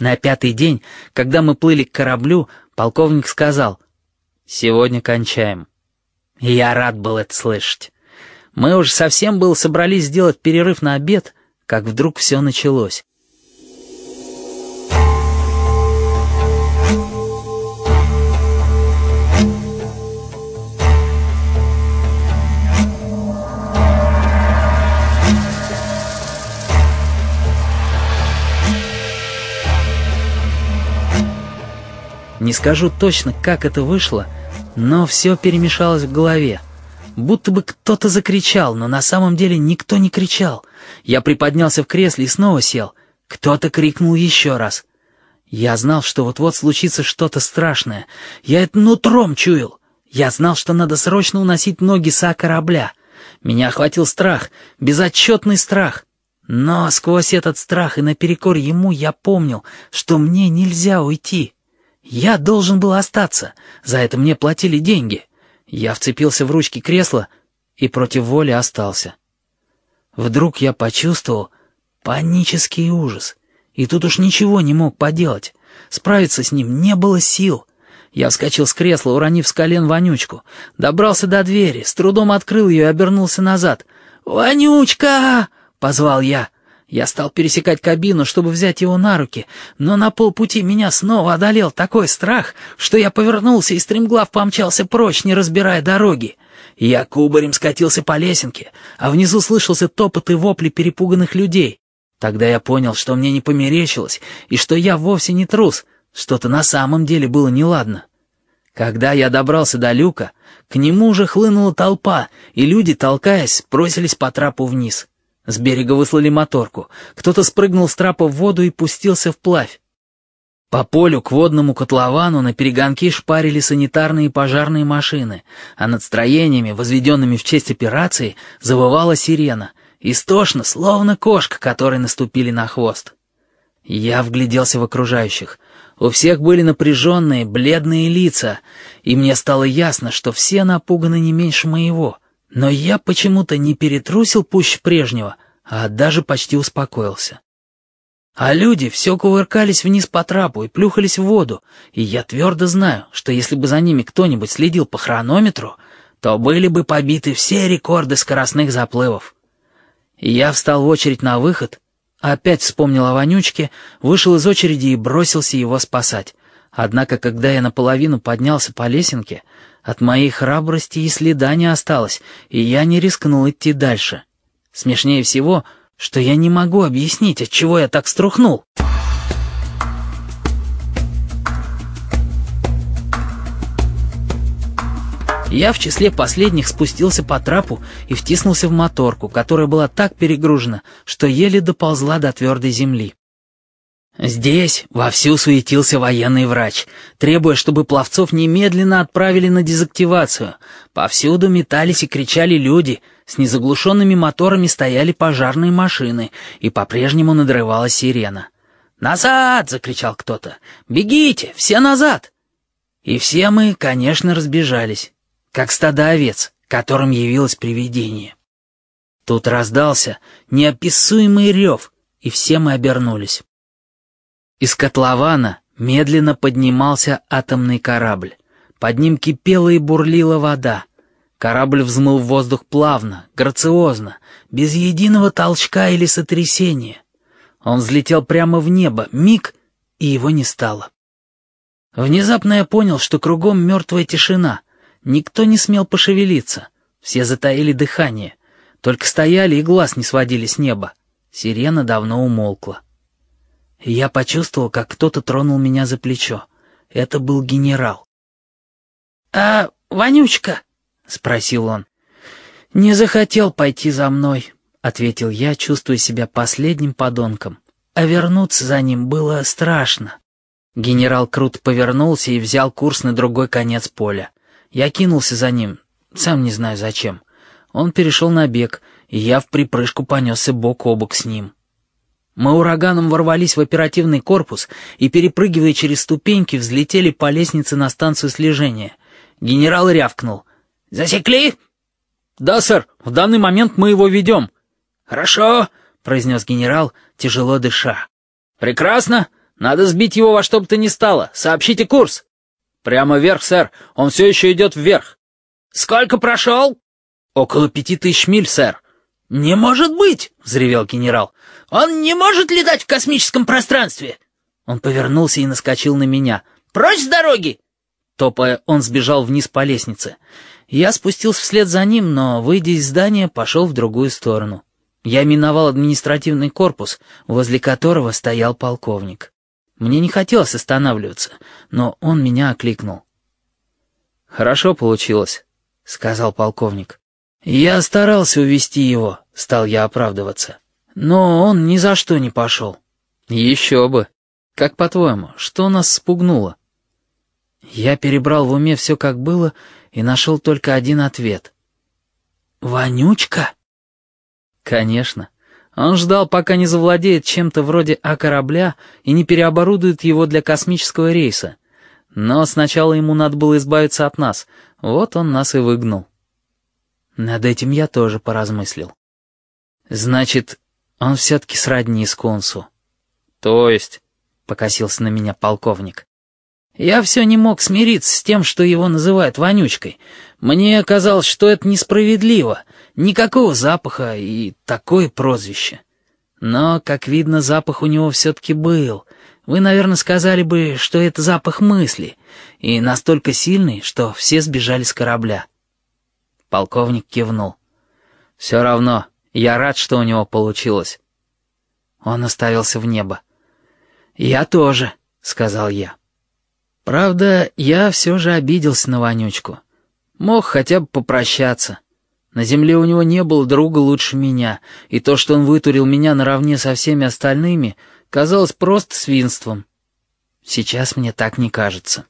На пятый день, когда мы плыли к кораблю, полковник сказал «Сегодня кончаем». И я рад был это слышать. Мы уже совсем было собрались сделать перерыв на обед, как вдруг все началось. Не скажу точно, как это вышло, но все перемешалось в голове. Будто бы кто-то закричал, но на самом деле никто не кричал. Я приподнялся в кресле и снова сел. Кто-то крикнул еще раз. Я знал, что вот-вот случится что-то страшное. Я это нутром чуял. Я знал, что надо срочно уносить ноги со корабля. Меня охватил страх, безотчетный страх. Но сквозь этот страх и наперекор ему я помнил, что мне нельзя уйти. Я должен был остаться, за это мне платили деньги. Я вцепился в ручки кресла и против воли остался. Вдруг я почувствовал панический ужас, и тут уж ничего не мог поделать. Справиться с ним не было сил. Я вскочил с кресла, уронив с колен вонючку. Добрался до двери, с трудом открыл ее и обернулся назад. «Вонючка!» — позвал я. Я стал пересекать кабину, чтобы взять его на руки, но на полпути меня снова одолел такой страх, что я повернулся и стремглав помчался прочь, не разбирая дороги. Я кубарем скатился по лесенке, а внизу слышался топот и вопли перепуганных людей. Тогда я понял, что мне не померещилось, и что я вовсе не трус, что-то на самом деле было неладно. Когда я добрался до люка, к нему уже хлынула толпа, и люди, толкаясь, бросились по трапу вниз. С берега выслали моторку. Кто-то спрыгнул с трапа в воду и пустился вплавь. По полю к водному котловану на перегонки шпарили санитарные и пожарные машины, а над строениями, возведенными в честь операции, завывала сирена, истошно, словно кошка, которой наступили на хвост. Я вгляделся в окружающих. У всех были напряженные, бледные лица, и мне стало ясно, что все напуганы не меньше моего — но я почему-то не перетрусил пуще прежнего, а даже почти успокоился. А люди все кувыркались вниз по трапу и плюхались в воду, и я твердо знаю, что если бы за ними кто-нибудь следил по хронометру, то были бы побиты все рекорды скоростных заплывов. я встал в очередь на выход, опять вспомнил о вонючке, вышел из очереди и бросился его спасать. Однако, когда я наполовину поднялся по лесенке, от моей храбрости и следа не осталось, и я не рискнул идти дальше. Смешнее всего, что я не могу объяснить, от чего я так струхнул. Я в числе последних спустился по трапу и втиснулся в моторку, которая была так перегружена, что еле доползла до твердой земли. Здесь вовсю суетился военный врач, требуя, чтобы пловцов немедленно отправили на дезактивацию. Повсюду метались и кричали люди, с незаглушенными моторами стояли пожарные машины, и по-прежнему надрывалась сирена. «Назад!» — закричал кто-то. «Бегите! Все назад!» И все мы, конечно, разбежались, как стадо овец, которым явилось привидение. Тут раздался неописуемый рев, и все мы обернулись. Из котлована медленно поднимался атомный корабль. Под ним кипела и бурлила вода. Корабль взмыл в воздух плавно, грациозно, без единого толчка или сотрясения. Он взлетел прямо в небо, миг, и его не стало. Внезапно я понял, что кругом мертвая тишина. Никто не смел пошевелиться. Все затаили дыхание. Только стояли и глаз не сводили с неба. Сирена давно умолкла. Я почувствовал, как кто-то тронул меня за плечо. Это был генерал. «А Ванючка?» — спросил он. «Не захотел пойти за мной», — ответил я, чувствуя себя последним подонком. А вернуться за ним было страшно. Генерал круто повернулся и взял курс на другой конец поля. Я кинулся за ним, сам не знаю зачем. Он перешел на бег, и я в припрыжку понесся бок о бок с ним. Мы ураганом ворвались в оперативный корпус и, перепрыгивая через ступеньки, взлетели по лестнице на станцию слежения. Генерал рявкнул. «Засекли?» «Да, сэр, в данный момент мы его ведем». «Хорошо», — произнес генерал, тяжело дыша. «Прекрасно. Надо сбить его во что бы то ни стало. Сообщите курс». «Прямо вверх, сэр. Он все еще идет вверх». «Сколько прошел?» «Около пяти тысяч миль, сэр». «Не может быть!» — взревел генерал. «Он не может летать в космическом пространстве!» Он повернулся и наскочил на меня. «Прочь с дороги!» Топая, он сбежал вниз по лестнице. Я спустился вслед за ним, но, выйдя из здания, пошел в другую сторону. Я миновал административный корпус, возле которого стоял полковник. Мне не хотелось останавливаться, но он меня окликнул. «Хорошо получилось», — сказал полковник. «Я старался увести его», — стал я оправдываться. «Но он ни за что не пошел». «Еще бы. Как по-твоему, что нас спугнуло?» Я перебрал в уме все как было и нашел только один ответ. «Вонючка?» «Конечно. Он ждал, пока не завладеет чем-то вроде А-корабля и не переоборудует его для космического рейса. Но сначала ему надо было избавиться от нас, вот он нас и выгнал. Над этим я тоже поразмыслил. Значит, он все-таки сродни Скунсу.
То есть?
Покосился на меня полковник. Я все не мог смириться с тем, что его называют вонючкой. Мне казалось, что это несправедливо. Никакого запаха и такое прозвище. Но, как видно, запах у него все-таки был. Вы, наверное, сказали бы, что это запах мысли, и настолько сильный, что все сбежали с корабля. Полковник кивнул. «Все равно, я рад, что у него получилось». Он оставился в небо. «Я тоже», — сказал я. Правда, я все же обиделся на Вонючку. Мог хотя бы попрощаться. На земле у него не было друга лучше меня, и то, что он вытурил меня наравне со всеми остальными, казалось просто свинством. Сейчас мне так не кажется.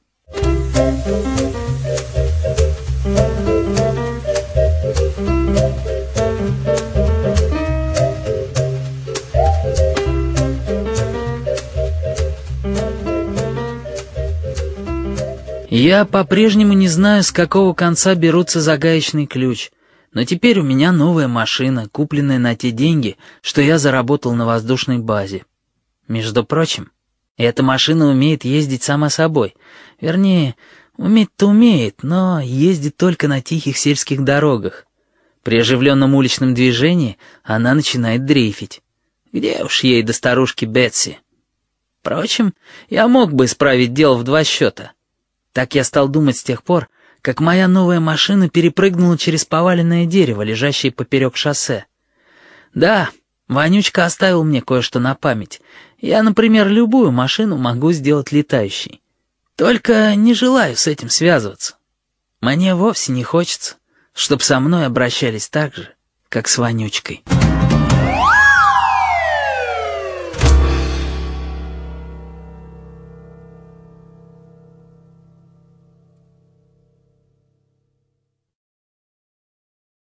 Я по-прежнему не знаю, с какого конца берутся за гаечный ключ, но теперь у меня новая машина, купленная на те деньги, что я заработал на воздушной базе. Между прочим, эта машина умеет ездить сама собой. Вернее, уметь-то умеет, но ездит только на тихих сельских дорогах. При оживленном уличном движении она начинает дрейфить. Где уж ей до старушки Бетси? Впрочем, я мог бы исправить дело в два счета — так я стал думать с тех пор, как моя новая машина перепрыгнула через поваленное дерево, лежащее поперек шоссе. Да, Вонючка оставил мне кое-что на память. Я, например, любую машину могу сделать летающей. Только не желаю с этим связываться. Мне вовсе не хочется, чтобы со мной обращались так же, как с Вонючкой».